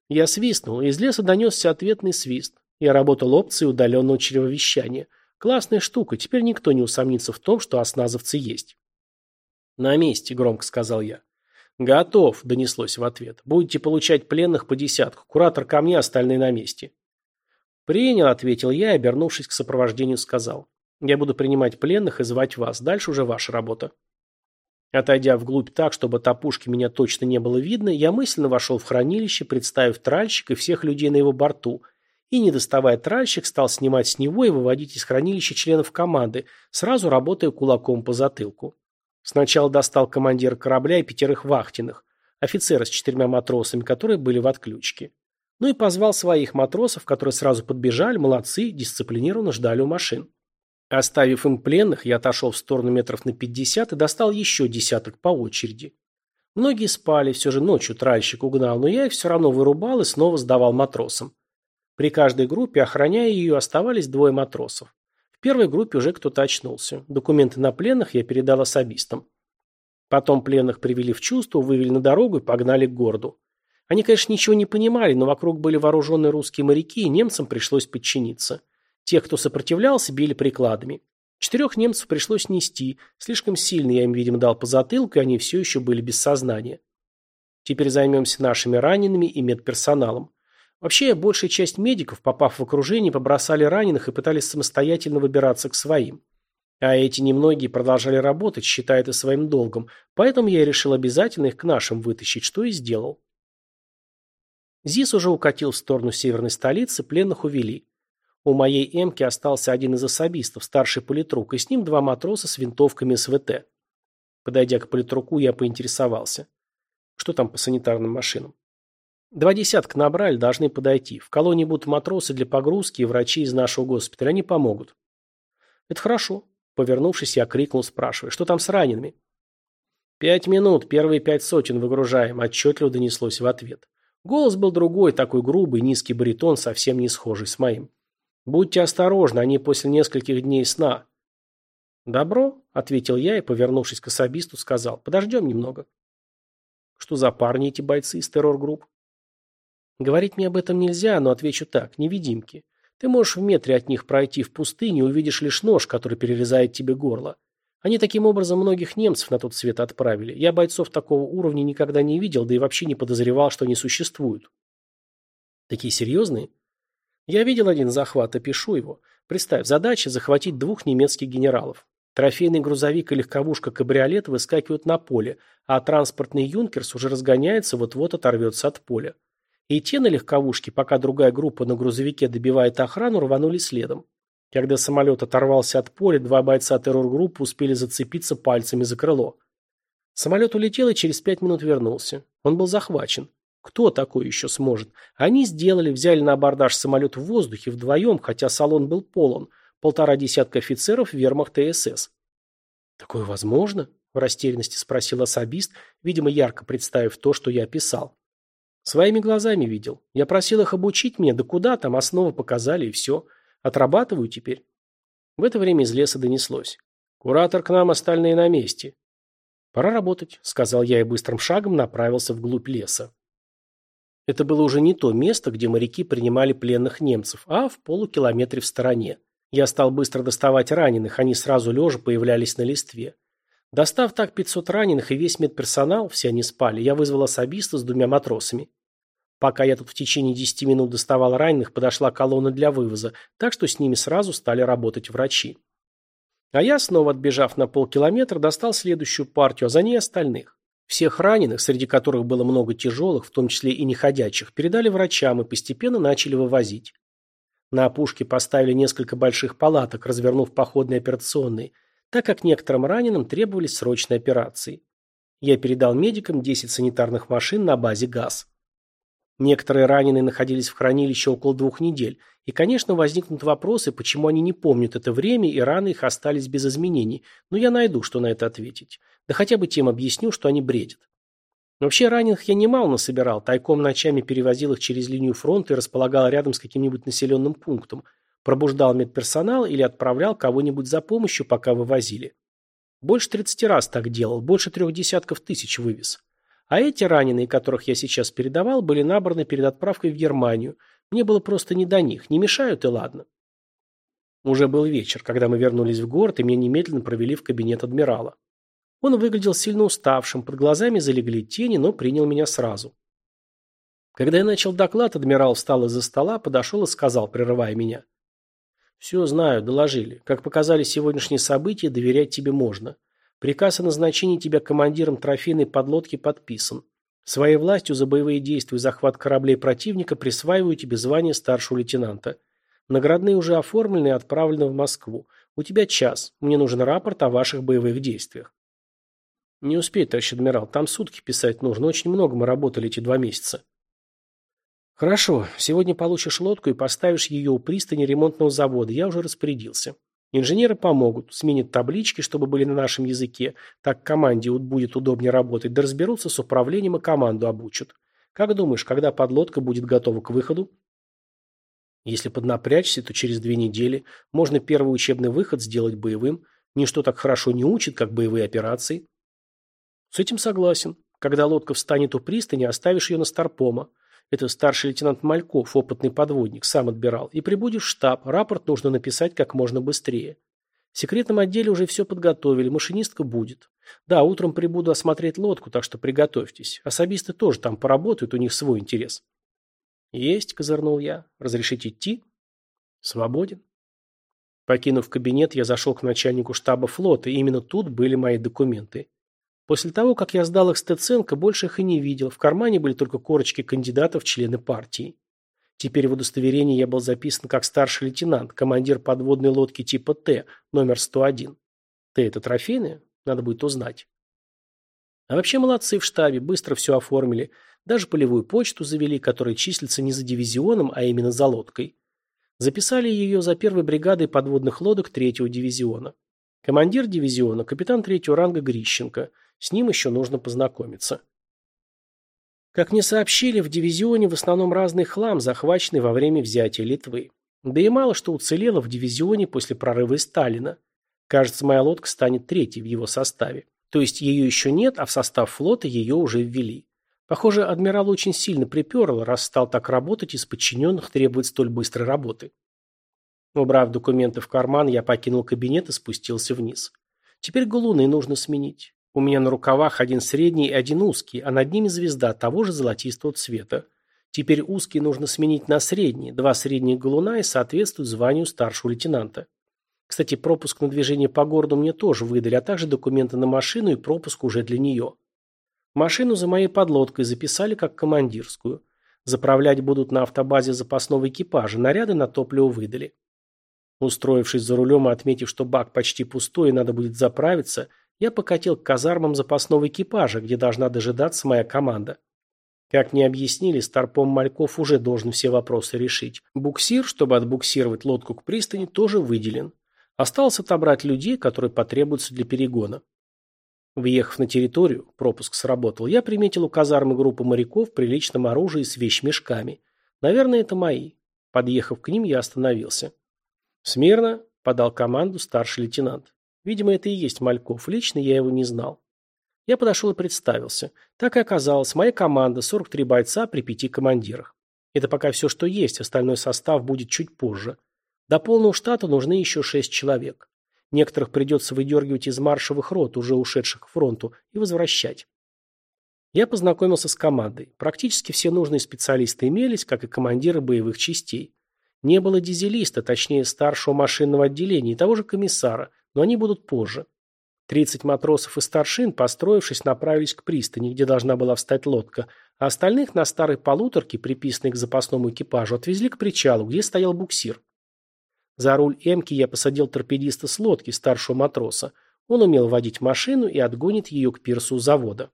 Я свистнул, и из леса донесся ответный свист. Я работал опцией удаленного чревовещания. Классная штука, теперь никто не усомнится в том, что осназовцы есть. «На месте», — громко сказал я. «Готов», — донеслось в ответ. «Будете получать пленных по десятку. Куратор ко мне, остальные на месте». «Принял», — ответил я и, обернувшись к сопровождению, сказал. «Я буду принимать пленных и звать вас. Дальше уже ваша работа». Отойдя вглубь так, чтобы от опушки меня точно не было видно, я мысленно вошел в хранилище, представив тральщик и всех людей на его борту, и, не доставая тральщик, стал снимать с него и выводить из хранилища членов команды, сразу работая кулаком по затылку. Сначала достал командира корабля и пятерых вахтенных, офицера с четырьмя матросами, которые были в отключке. Ну и позвал своих матросов, которые сразу подбежали, молодцы, дисциплинированно ждали у машин. Оставив им пленных, я отошел в сторону метров на пятьдесят и достал еще десяток по очереди. Многие спали, все же ночью тральщик угнал, но я их все равно вырубал и снова сдавал матросам. При каждой группе, охраняя ее, оставались двое матросов. В первой группе уже кто-то очнулся. Документы на пленных я передал особистам. Потом пленных привели в чувство, вывели на дорогу и погнали к городу. Они, конечно, ничего не понимали, но вокруг были вооруженные русские моряки, и немцам пришлось подчиниться. Тех, кто сопротивлялся, били прикладами. Четырех немцев пришлось нести. Слишком сильно я им, видимо, дал по затылку, и они все еще были без сознания. Теперь займемся нашими ранеными и медперсоналом. Вообще, большая часть медиков, попав в окружение, побросали раненых и пытались самостоятельно выбираться к своим. А эти немногие продолжали работать, считая это своим долгом, поэтому я решил обязательно их к нашим вытащить, что и сделал. ЗИС уже укатил в сторону северной столицы, пленных увели. У моей «Эмки» остался один из особистов, старший политрук, и с ним два матроса с винтовками СВТ. Подойдя к политруку, я поинтересовался. Что там по санитарным машинам? Два десятка набрали, должны подойти. В колонии будут матросы для погрузки и врачи из нашего госпиталя. Они помогут. Это хорошо. Повернувшись, я крикнул, спрашивая, что там с ранеными? Пять минут, первые пять сотен выгружаем, отчетливо донеслось в ответ. Голос был другой, такой грубый, низкий баритон, совсем не схожий с моим. Будьте осторожны, они после нескольких дней сна. Добро, ответил я и, повернувшись к особисту, сказал, подождем немного. Что за парни эти бойцы из террор-групп? Говорить мне об этом нельзя, но отвечу так, невидимки. Ты можешь в метре от них пройти в пустыне и увидишь лишь нож, который перерезает тебе горло. Они таким образом многих немцев на тот свет отправили. Я бойцов такого уровня никогда не видел, да и вообще не подозревал, что они существуют. Такие серьезные? Я видел один захват, опишу его. Представь, задача захватить двух немецких генералов. Трофейный грузовик и легковушка-кабриолет выскакивают на поле, а транспортный «Юнкерс» уже разгоняется, вот-вот оторвется от поля. И те на легковушке, пока другая группа на грузовике добивает охрану, рванули следом. Когда самолет оторвался от поля, два бойца террор-группы успели зацепиться пальцами за крыло. Самолет улетел и через пять минут вернулся. Он был захвачен. Кто такой еще сможет? Они сделали, взяли на абордаж самолет в воздухе вдвоем, хотя салон был полон. Полтора десятка офицеров вермахта СС. Такое возможно? В растерянности спросил особист, видимо, ярко представив то, что я описал. Своими глазами видел. Я просил их обучить меня, да куда там, основы показали и все. Отрабатываю теперь. В это время из леса донеслось. Куратор к нам, остальные на месте. Пора работать, сказал я и быстрым шагом направился вглубь леса. Это было уже не то место, где моряки принимали пленных немцев, а в полукилометре в стороне. Я стал быстро доставать раненых, они сразу лежа появлялись на листве. Достав так 500 раненых и весь медперсонал, все они спали, я вызвал особиста с двумя матросами. Пока я тут в течение 10 минут доставал раненых, подошла колонна для вывоза, так что с ними сразу стали работать врачи. А я, снова отбежав на полкилометра, достал следующую партию, а за ней остальных. Всех раненых, среди которых было много тяжелых, в том числе и неходячих, передали врачам и постепенно начали вывозить. На опушке поставили несколько больших палаток, развернув походные операционные, так как некоторым раненым требовались срочные операции. Я передал медикам 10 санитарных машин на базе ГАЗ. Некоторые раненые находились в хранилище около двух недель, и, конечно, возникнут вопросы, почему они не помнят это время и раны их остались без изменений, но я найду, что на это ответить. Да хотя бы тем объясню, что они бредят. Вообще раненых я немало насобирал, тайком ночами перевозил их через линию фронта и располагал рядом с каким-нибудь населенным пунктом, пробуждал медперсонал или отправлял кого-нибудь за помощью, пока вывозили. Больше 30 раз так делал, больше трех десятков тысяч вывез. А эти раненые, которых я сейчас передавал, были набраны перед отправкой в Германию. Мне было просто не до них. Не мешают и ладно. Уже был вечер, когда мы вернулись в город, и меня немедленно провели в кабинет адмирала. Он выглядел сильно уставшим, под глазами залегли тени, но принял меня сразу. Когда я начал доклад, адмирал встал из-за стола, подошел и сказал, прерывая меня. «Все знаю, доложили. Как показали сегодняшние события, доверять тебе можно. Приказ о назначении тебя командиром трофейной подлодки подписан. Своей властью за боевые действия и захват кораблей противника присваиваю тебе звание старшего лейтенанта. Наградные уже оформлены и отправлены в Москву. У тебя час. Мне нужен рапорт о ваших боевых действиях. Не успеет, товарищ адмирал. Там сутки писать нужно. Очень много мы работали эти два месяца. Хорошо. Сегодня получишь лодку и поставишь ее у пристани ремонтного завода. Я уже распорядился. Инженеры помогут, сменят таблички, чтобы были на нашем языке, так команде будет удобнее работать, да разберутся с управлением и команду обучат. Как думаешь, когда подлодка будет готова к выходу? Если поднапрячься, то через две недели можно первый учебный выход сделать боевым. Ничто так хорошо не учит, как боевые операции. С этим согласен. Когда лодка встанет у пристани, оставишь ее на Старпома. Это старший лейтенант Мальков, опытный подводник, сам отбирал. И прибудешь в штаб. Рапорт нужно написать как можно быстрее. В секретном отделе уже все подготовили, машинистка будет. Да, утром прибуду осмотреть лодку, так что приготовьтесь. Особисты тоже там поработают, у них свой интерес. Есть, козырнул я. Разрешить идти? Свободен. Покинув кабинет, я зашел к начальнику штаба флота, и именно тут были мои документы. После того, как я сдал их Стеценко, больше их и не видел. В кармане были только корочки кандидатов в члены партии. Теперь в удостоверении я был записан как старший лейтенант, командир подводной лодки типа Т, номер 101. Т это трофейная? Надо будет узнать. А вообще молодцы в штабе, быстро все оформили. Даже полевую почту завели, которая числится не за дивизионом, а именно за лодкой. Записали ее за первой бригадой подводных лодок третьего дивизиона. Командир дивизиона – капитан третьего ранга Грищенко – с ним еще нужно познакомиться. Как мне сообщили, в дивизионе в основном разный хлам, захваченный во время взятия Литвы. Да и мало что уцелело в дивизионе после прорыва Сталина. Кажется, моя лодка станет третьей в его составе. То есть ее еще нет, а в состав флота ее уже ввели. Похоже, адмирал очень сильно приперло, раз стал так работать, из подчиненных требует столь быстрой работы. Убрав документы в карман, я покинул кабинет и спустился вниз. Теперь галуны нужно сменить. У меня на рукавах один средний и один узкий, а над ними звезда того же золотистого цвета. Теперь узкий нужно сменить на средний, два средних галуна и соответствуют званию старшего лейтенанта. Кстати, пропуск на движение по городу мне тоже выдали, а также документы на машину и пропуск уже для нее. Машину за моей подлодкой записали как командирскую. Заправлять будут на автобазе запасного экипажа, наряды на топливо выдали. Устроившись за рулем и отметив, что бак почти пустой и надо будет заправиться, я покатил к казармам запасного экипажа, где должна дожидаться моя команда. Как мне объяснили, Старпом Мальков уже должен все вопросы решить. Буксир, чтобы отбуксировать лодку к пристани, тоже выделен. Осталось отобрать людей, которые потребуются для перегона. Въехав на территорию, пропуск сработал, я приметил у казармы группу моряков в приличном оружии с вещмешками. Наверное, это мои. Подъехав к ним, я остановился. «Смирно», — подал команду старший лейтенант. Видимо, это и есть Мальков. Лично я его не знал. Я подошел и представился. Так и оказалось, моя команда 43 бойца при пяти командирах. Это пока все, что есть, остальной состав будет чуть позже. До полного штата нужны еще шесть человек. Некоторых придется выдергивать из маршевых рот, уже ушедших к фронту, и возвращать. Я познакомился с командой. Практически все нужные специалисты имелись, как и командиры боевых частей. Не было дизелиста, точнее старшего машинного отделения и того же комиссара, но они будут позже. 30 матросов и старшин, построившись, направились к пристани, где должна была встать лодка, а остальных на старой полуторке, приписанной к запасному экипажу, отвезли к причалу, где стоял буксир. За руль «Эмки» я посадил торпедиста с лодки, старшего матроса. Он умел водить машину и отгонит ее к пирсу завода.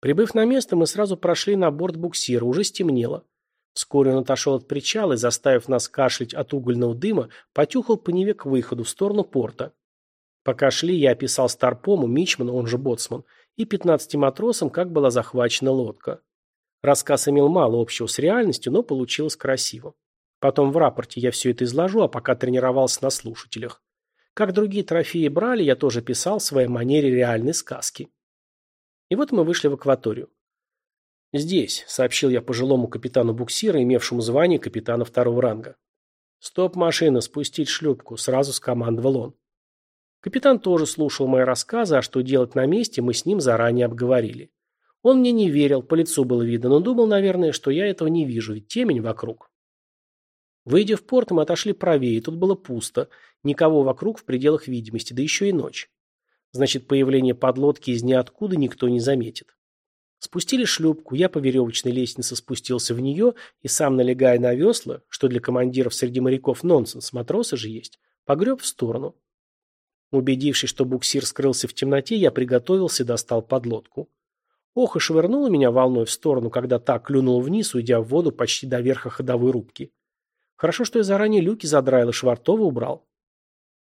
Прибыв на место, мы сразу прошли на борт буксира, уже стемнело. Вскоре он отошел от причала и, заставив нас кашлять от угольного дыма, потюхал по Неве к выходу, в сторону порта. Пока шли, я описал Старпому, Мичману, он же Боцман, и 15 матросам, как была захвачена лодка. Рассказ имел мало общего с реальностью, но получилось красиво. Потом в рапорте я все это изложу, а пока тренировался на слушателях. Как другие трофеи брали, я тоже писал в своей манере реальной сказки. И вот мы вышли в акваторию. «Здесь», — сообщил я пожилому капитану буксира, имевшему звание капитана второго ранга. «Стоп, машина, спустить шлюпку», — сразу скомандовал он. Капитан тоже слушал мои рассказы, а что делать на месте, мы с ним заранее обговорили. Он мне не верил, по лицу было видно, но думал, наверное, что я этого не вижу, ведь темень вокруг. Выйдя в порт, мы отошли правее, тут было пусто, никого вокруг в пределах видимости, да еще и ночь. Значит, появление подлодки из ниоткуда никто не заметит. Спустили шлюпку, я по веревочной лестнице спустился в нее и сам, налегая на весла, что для командиров среди моряков нонсенс, матросы же есть, погреб в сторону. Убедившись, что буксир скрылся в темноте, я приготовился и достал подлодку. Ох, и швырнула меня волной в сторону, когда та клюнула вниз, уйдя в воду почти до верха ходовой рубки. Хорошо, что я заранее люки задраил и швартово убрал.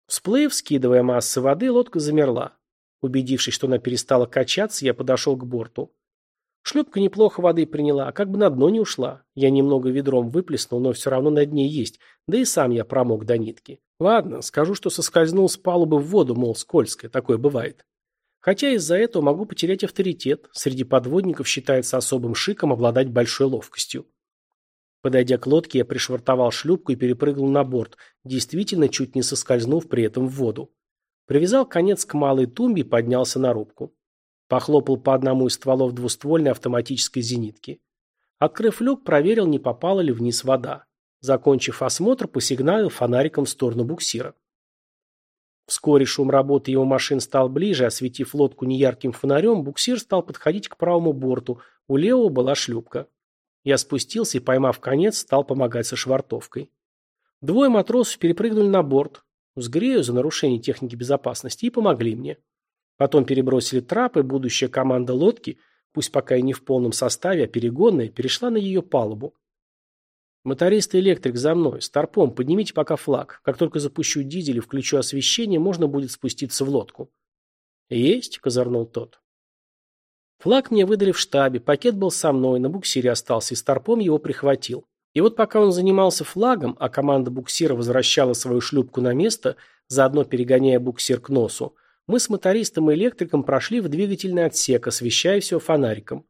Всплыв, скидывая массы воды, лодка замерла. Убедившись, что она перестала качаться, я подошел к борту. Шлюпка неплохо воды приняла, а как бы на дно не ушла. Я немного ведром выплеснул, но все равно на дне есть, да и сам я промок до нитки. Ладно, скажу, что соскользнул с палубы в воду, мол, скользкое, такое бывает. Хотя из-за этого могу потерять авторитет. Среди подводников считается особым шиком обладать большой ловкостью. Подойдя к лодке, я пришвартовал шлюпку и перепрыгнул на борт, действительно чуть не соскользнув при этом в воду. Привязал конец к малой тумбе и поднялся на рубку. Похлопал по одному из стволов двуствольной автоматической зенитки. Открыв люк, проверил, не попала ли вниз вода. Закончив осмотр, посигналил фонариком в сторону буксира. Вскоре шум работы его машин стал ближе, осветив лодку неярким фонарем, буксир стал подходить к правому борту, у левого была шлюпка. Я спустился и, поймав конец, стал помогать со швартовкой. Двое матросов перепрыгнули на борт, сгрею за нарушение техники безопасности, и помогли мне. Потом перебросили трапы, будущая команда лодки, пусть пока и не в полном составе, а перегонная, перешла на ее палубу. Моторист и электрик за мной. Старпом, поднимите пока флаг. Как только запущу дизель и включу освещение, можно будет спуститься в лодку. Есть, козырнул тот. Флаг мне выдали в штабе, пакет был со мной, на буксире остался, и Старпом его прихватил. И вот пока он занимался флагом, а команда буксира возвращала свою шлюпку на место, заодно перегоняя буксир к носу, мы с мотористом и электриком прошли в двигательный отсек, освещая все фонариком.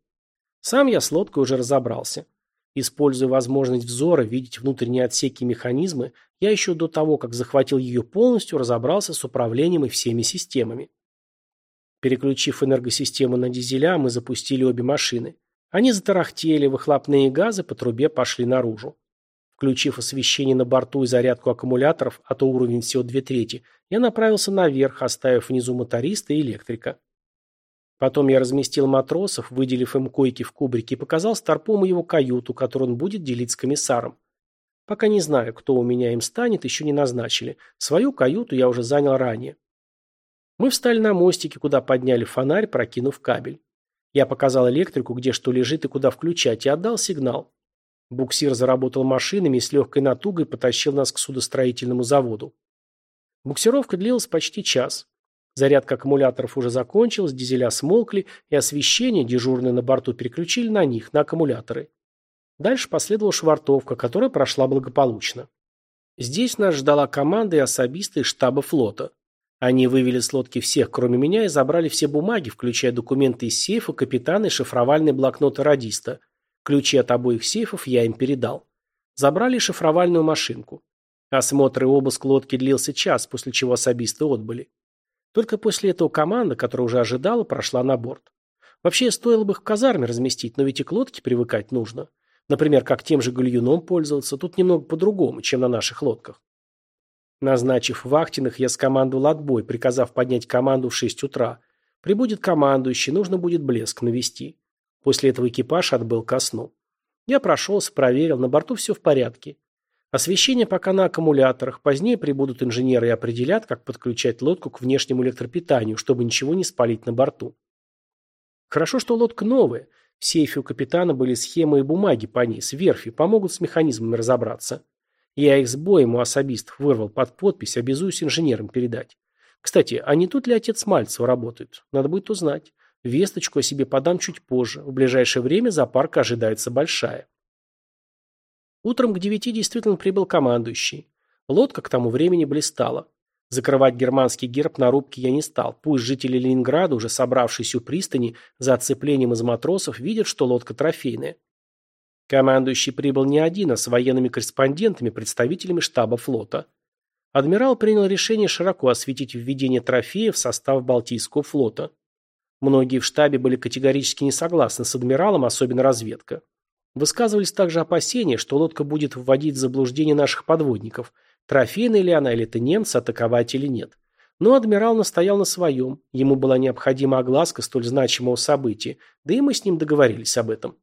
Сам я с лодкой уже разобрался. Используя возможность взора видеть внутренние отсеки и механизмы, я еще до того, как захватил ее полностью, разобрался с управлением и всеми системами. Переключив энергосистему на дизеля, мы запустили обе машины. Они затарахтели, выхлопные газы по трубе пошли наружу. Включив освещение на борту и зарядку аккумуляторов, а то уровень всего две трети, я направился наверх, оставив внизу моториста и электрика. Потом я разместил матросов, выделив им койки в кубрике, и показал Старпому его каюту, которую он будет делить с комиссаром. Пока не знаю, кто у меня им станет, еще не назначили. Свою каюту я уже занял ранее. Мы встали на мостике, куда подняли фонарь, прокинув кабель. Я показал электрику, где что лежит и куда включать, и отдал сигнал. Буксир заработал машинами и с легкой натугой потащил нас к судостроительному заводу. Буксировка длилась почти час. Зарядка аккумуляторов уже закончилась, дизеля смолкли, и освещение, дежурное на борту, переключили на них, на аккумуляторы. Дальше последовала швартовка, которая прошла благополучно. Здесь нас ждала команда и особисты штаба флота. Они вывели с лодки всех, кроме меня, и забрали все бумаги, включая документы из сейфа, капитана и шифровальные блокноты радиста – Ключи от обоих сейфов я им передал. Забрали шифровальную машинку. Осмотр и обыск лодки длился час, после чего особисты отбыли. Только после этого команда, которая уже ожидала, прошла на борт. Вообще, стоило бы их в казарме разместить, но ведь и к лодке привыкать нужно. Например, как тем же гальюном пользоваться, тут немного по-другому, чем на наших лодках. Назначив вахтенных, я скомандовал отбой, приказав поднять команду в 6 утра. Прибудет командующий, нужно будет блеск навести. После этого экипаж отбыл ко сну. Я прошелся, проверил, на борту все в порядке. Освещение пока на аккумуляторах, позднее прибудут инженеры и определят, как подключать лодку к внешнему электропитанию, чтобы ничего не спалить на борту. Хорошо, что лодка новая. В сейфе у капитана были схемы и бумаги по ней, с верфи, помогут с механизмами разобраться. Я их с боем у особистов вырвал под подпись, обязуюсь инженерам передать. Кстати, а не тут ли отец Мальцева работает? Надо будет узнать. Весточку о себе подам чуть позже. В ближайшее время запарка ожидается большая. Утром к девяти действительно прибыл командующий. Лодка к тому времени блистала. Закрывать германский герб на рубке я не стал. Пусть жители Ленинграда, уже собравшиеся у пристани, за оцеплением из матросов, видят, что лодка трофейная. Командующий прибыл не один, а с военными корреспондентами, представителями штаба флота. Адмирал принял решение широко осветить введение трофеев в состав Балтийского флота. Многие в штабе были категорически не согласны с адмиралом, особенно разведка. Высказывались также опасения, что лодка будет вводить в заблуждение наших подводников, трофейная ли она или это немцы, атаковать или нет. Но адмирал настоял на своем, ему была необходима огласка столь значимого события, да и мы с ним договорились об этом.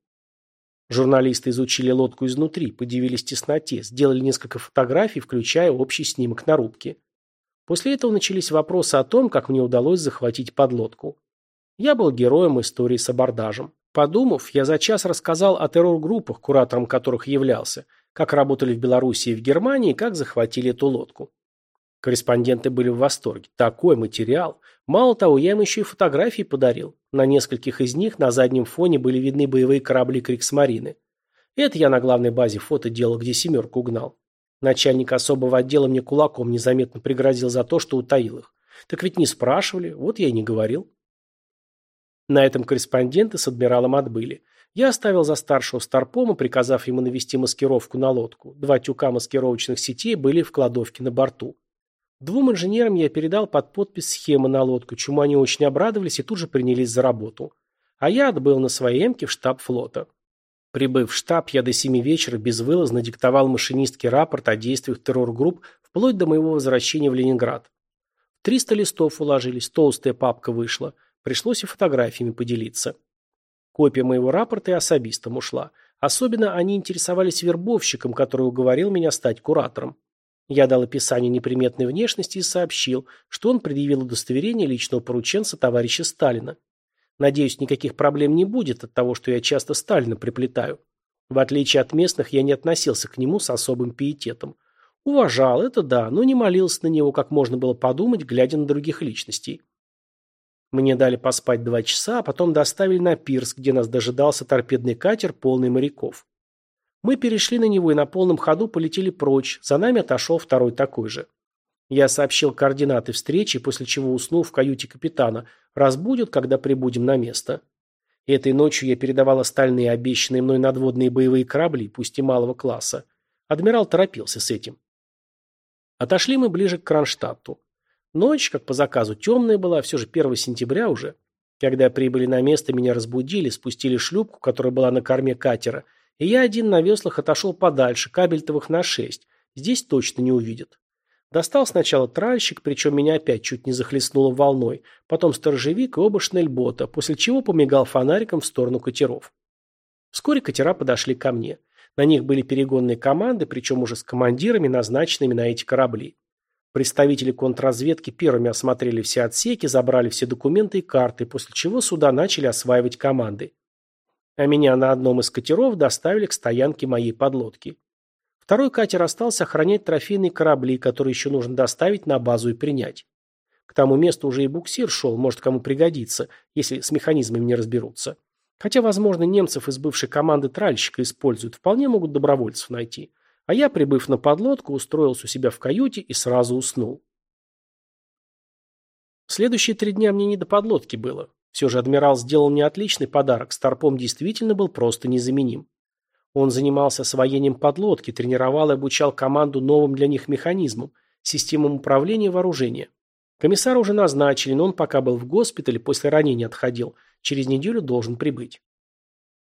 Журналисты изучили лодку изнутри, подивились тесноте, сделали несколько фотографий, включая общий снимок на рубке. После этого начались вопросы о том, как мне удалось захватить подлодку. Я был героем истории с абордажем. Подумав, я за час рассказал о террор-группах, куратором которых являлся, как работали в Белоруссии и в Германии, как захватили эту лодку. Корреспонденты были в восторге. Такой материал. Мало того, я им еще и фотографии подарил. На нескольких из них на заднем фоне были видны боевые корабли Криксмарины. Это я на главной базе фото делал, где семерку угнал. Начальник особого отдела мне кулаком незаметно пригрозил за то, что утаил их. Так ведь не спрашивали, вот я и не говорил. На этом корреспонденты с адмиралом отбыли. Я оставил за старшего Старпома, приказав ему навести маскировку на лодку. Два тюка маскировочных сетей были в кладовке на борту. Двум инженерам я передал под подпись схемы на лодку, чему они очень обрадовались и тут же принялись за работу. А я отбыл на своей эмке в штаб флота. Прибыв в штаб, я до семи вечера безвылазно диктовал машинистке рапорт о действиях террор-групп вплоть до моего возвращения в Ленинград. Триста листов уложились, толстая папка вышла. Пришлось и фотографиями поделиться. Копия моего рапорта и особистам ушла. Особенно они интересовались вербовщиком, который уговорил меня стать куратором. Я дал описание неприметной внешности и сообщил, что он предъявил удостоверение личного порученца товарища Сталина. Надеюсь, никаких проблем не будет от того, что я часто Сталина приплетаю. В отличие от местных, я не относился к нему с особым пиететом. Уважал, это да, но не молился на него, как можно было подумать, глядя на других личностей. Мне дали поспать два часа, а потом доставили на пирс, где нас дожидался торпедный катер, полный моряков. Мы перешли на него и на полном ходу полетели прочь, за нами отошел второй такой же. Я сообщил координаты встречи, после чего уснул в каюте капитана. Разбудят, когда прибудем на место. Этой ночью я передавал остальные обещанные мной надводные боевые корабли, пусть и малого класса. Адмирал торопился с этим. Отошли мы ближе к Кронштадту. Ночь, как по заказу, темная была, все же 1 сентября уже. Когда прибыли на место, меня разбудили, спустили шлюпку, которая была на корме катера, и я один на веслах отошел подальше, кабельтовых на шесть. Здесь точно не увидят. Достал сначала тральщик, причем меня опять чуть не захлестнуло волной, потом сторожевик и оба шнельбота, после чего помигал фонариком в сторону катеров. Вскоре катера подошли ко мне. На них были перегонные команды, причем уже с командирами, назначенными на эти корабли. Представители контрразведки первыми осмотрели все отсеки, забрали все документы и карты, после чего суда начали осваивать команды а меня на одном из катеров доставили к стоянке моей подлодки. Второй катер остался охранять трофейные корабли, которые еще нужно доставить на базу и принять. К тому месту уже и буксир шел, может кому пригодится, если с механизмами не разберутся. Хотя, возможно, немцев из бывшей команды тральщика используют, вполне могут добровольцев найти. А я, прибыв на подлодку, устроился у себя в каюте и сразу уснул. Следующие три дня мне не до подлодки было. Все же адмирал сделал мне отличный подарок, Старпом действительно был просто незаменим. Он занимался освоением подлодки, тренировал и обучал команду новым для них механизмам, системам управления вооружения. Комиссара уже назначили, но он пока был в госпитале, после ранения отходил. Через неделю должен прибыть.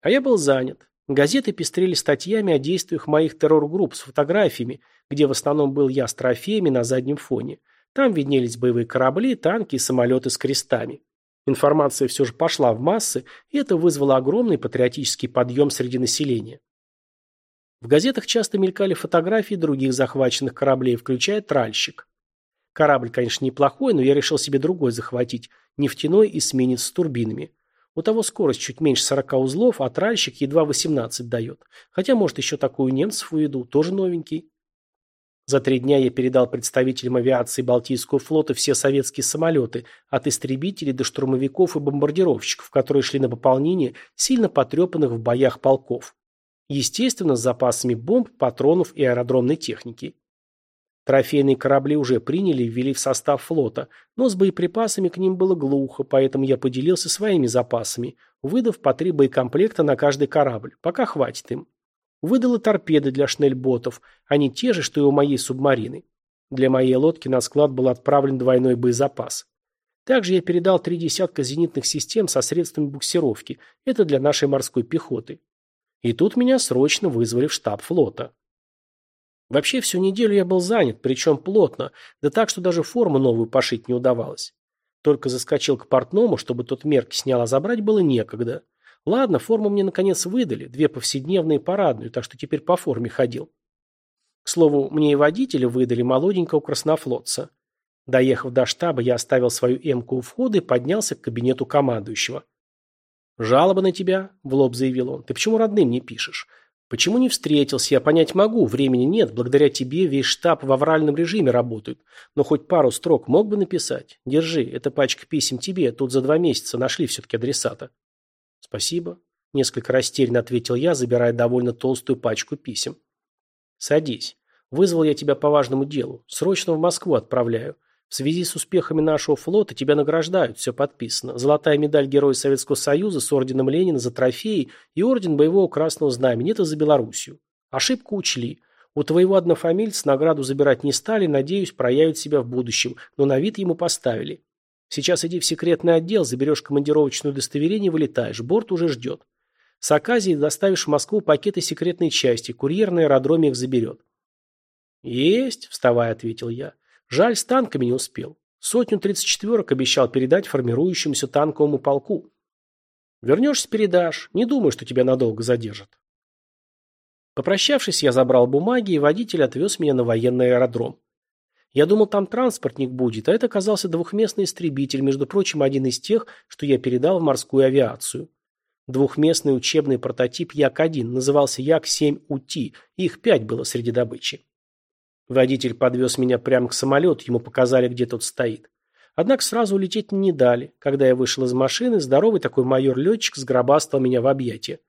А я был занят. Газеты пестрели статьями о действиях моих террор-групп с фотографиями, где в основном был я с трофеями на заднем фоне. Там виднелись боевые корабли, танки и самолеты с крестами. Информация все же пошла в массы, и это вызвало огромный патриотический подъем среди населения. В газетах часто мелькали фотографии других захваченных кораблей, включая тральщик. Корабль, конечно, неплохой, но я решил себе другой захватить, нефтяной эсминец с турбинами. У того скорость чуть меньше 40 узлов, а тральщик едва 18 дает. Хотя, может, еще такую немцев уведу, тоже новенький. За три дня я передал представителям авиации Балтийского флота все советские самолеты, от истребителей до штурмовиков и бомбардировщиков, которые шли на пополнение сильно потрепанных в боях полков. Естественно, с запасами бомб, патронов и аэродромной техники. Трофейные корабли уже приняли и ввели в состав флота, но с боеприпасами к ним было глухо, поэтому я поделился своими запасами, выдав по три боекомплекта на каждый корабль, пока хватит им. Выдал и торпеды для шнельботов, они те же, что и у моей субмарины. Для моей лодки на склад был отправлен двойной боезапас. Также я передал три десятка зенитных систем со средствами буксировки, это для нашей морской пехоты. И тут меня срочно вызвали в штаб флота. Вообще всю неделю я был занят, причем плотно, да так, что даже форму новую пошить не удавалось. Только заскочил к портному, чтобы тот мерки снял, а забрать было некогда. Ладно, форму мне наконец выдали, две повседневные и парадную, так что теперь по форме ходил. К слову, мне и водителя выдали молоденького краснофлотца. Доехав до штаба, я оставил свою эмку у входа и поднялся к кабинету командующего. «Жалоба на тебя», — в лоб заявил он. «Ты почему родным не пишешь? Почему не встретился, я понять могу, времени нет, благодаря тебе весь штаб в авральном режиме работает. Но хоть пару строк мог бы написать? Держи, это пачка писем тебе, тут за два месяца нашли все-таки адресата. Спасибо, несколько растерянно ответил я, забирая довольно толстую пачку писем. Садись. Вызвал я тебя по важному делу. Срочно в Москву отправляю. В связи с успехами нашего флота тебя награждают, все подписано. Золотая медаль Героя Советского Союза с орденом Ленина за трофеи и орден Боевого Красного Знамени. Это за Белоруссию. Ошибку учли. У твоего однофамильца награду забирать не стали, надеюсь, проявит себя в будущем, но на вид ему поставили. Сейчас иди в секретный отдел, заберешь командировочное удостоверение и вылетаешь. Борт уже ждет. С Аказией доставишь в Москву пакеты секретной части, курьер на аэродроме их заберет. «Есть», — вставая, ответил я. Жаль, с танками не успел. Сотню тридцать четверок обещал передать формирующемуся танковому полку. Вернешься, передашь. Не думаю, что тебя надолго задержат. Попрощавшись, я забрал бумаги, и водитель отвез меня на военный аэродром. Я думал, там транспортник будет, а это оказался двухместный истребитель, между прочим, один из тех, что я передал в морскую авиацию. Двухместный учебный прототип Як-1, назывался Як-7УТ, их пять было среди добычи. Водитель подвез меня прямо к самолету, ему показали, где тот стоит. Однако сразу улететь не дали. Когда я вышел из машины, здоровый такой майор-летчик сгробастал меня в объятия.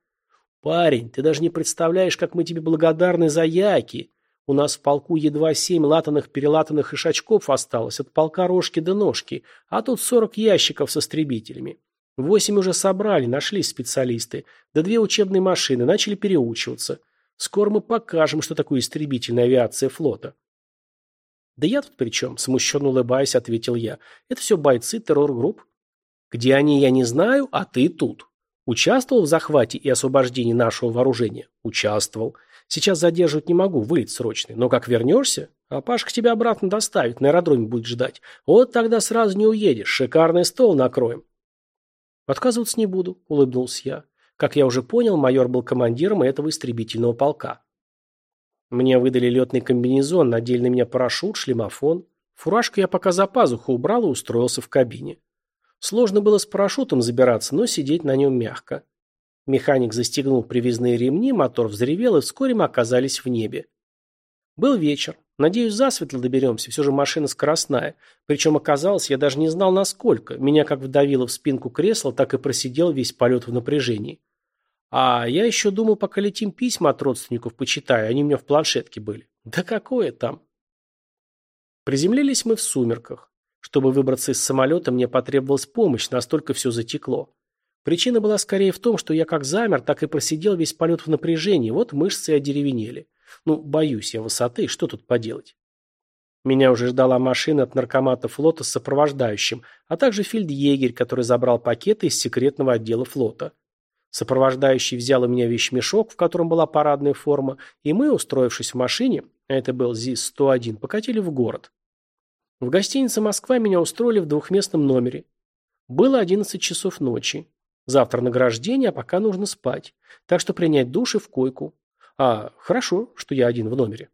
«Парень, ты даже не представляешь, как мы тебе благодарны за яки. У нас в полку едва семь латаных-перелатанных ишачков осталось, от полка рожки до ножки, а тут сорок ящиков с истребителями. Восемь уже собрали, нашлись специалисты, да две учебные машины, начали переучиваться». Скоро мы покажем, что такое истребительная авиация флота. Да я тут при чем? Смущенно улыбаясь, ответил я. Это все бойцы террор-групп. Где они, я не знаю, а ты тут. Участвовал в захвате и освобождении нашего вооружения? Участвовал. Сейчас задерживать не могу, вылет срочный. Но как вернешься, а Пашка тебя обратно доставит, на аэродроме будет ждать. Вот тогда сразу не уедешь, шикарный стол накроем. Отказываться не буду, улыбнулся я. Как я уже понял, майор был командиром этого истребительного полка. Мне выдали летный комбинезон, надели на меня парашют, шлемофон. Фуражку я пока за пазуху убрал и устроился в кабине. Сложно было с парашютом забираться, но сидеть на нем мягко. Механик застегнул привязные ремни, мотор взревел, и вскоре мы оказались в небе. Был вечер. Надеюсь, засветло доберемся, все же машина скоростная. Причем оказалось, я даже не знал, насколько. Меня как вдавило в спинку кресла, так и просидел весь полет в напряжении. А я еще думал, пока летим письма от родственников почитаю, они у меня в планшетке были. Да какое там? Приземлились мы в сумерках. Чтобы выбраться из самолета, мне потребовалась помощь, настолько все затекло. Причина была скорее в том, что я как замер, так и просидел весь полет в напряжении, вот мышцы и одеревенели. Ну, боюсь я высоты, что тут поделать? Меня уже ждала машина от наркомата флота с сопровождающим, а также фельдъегерь, который забрал пакеты из секретного отдела флота. Сопровождающий взял у меня вещмешок, в котором была парадная форма, и мы, устроившись в машине, а это был ЗИС-101, покатили в город. В гостинице «Москва» меня устроили в двухместном номере. Было 11 часов ночи. Завтра награждение, а пока нужно спать. Так что принять душ и в койку. А, хорошо, что я один в номере.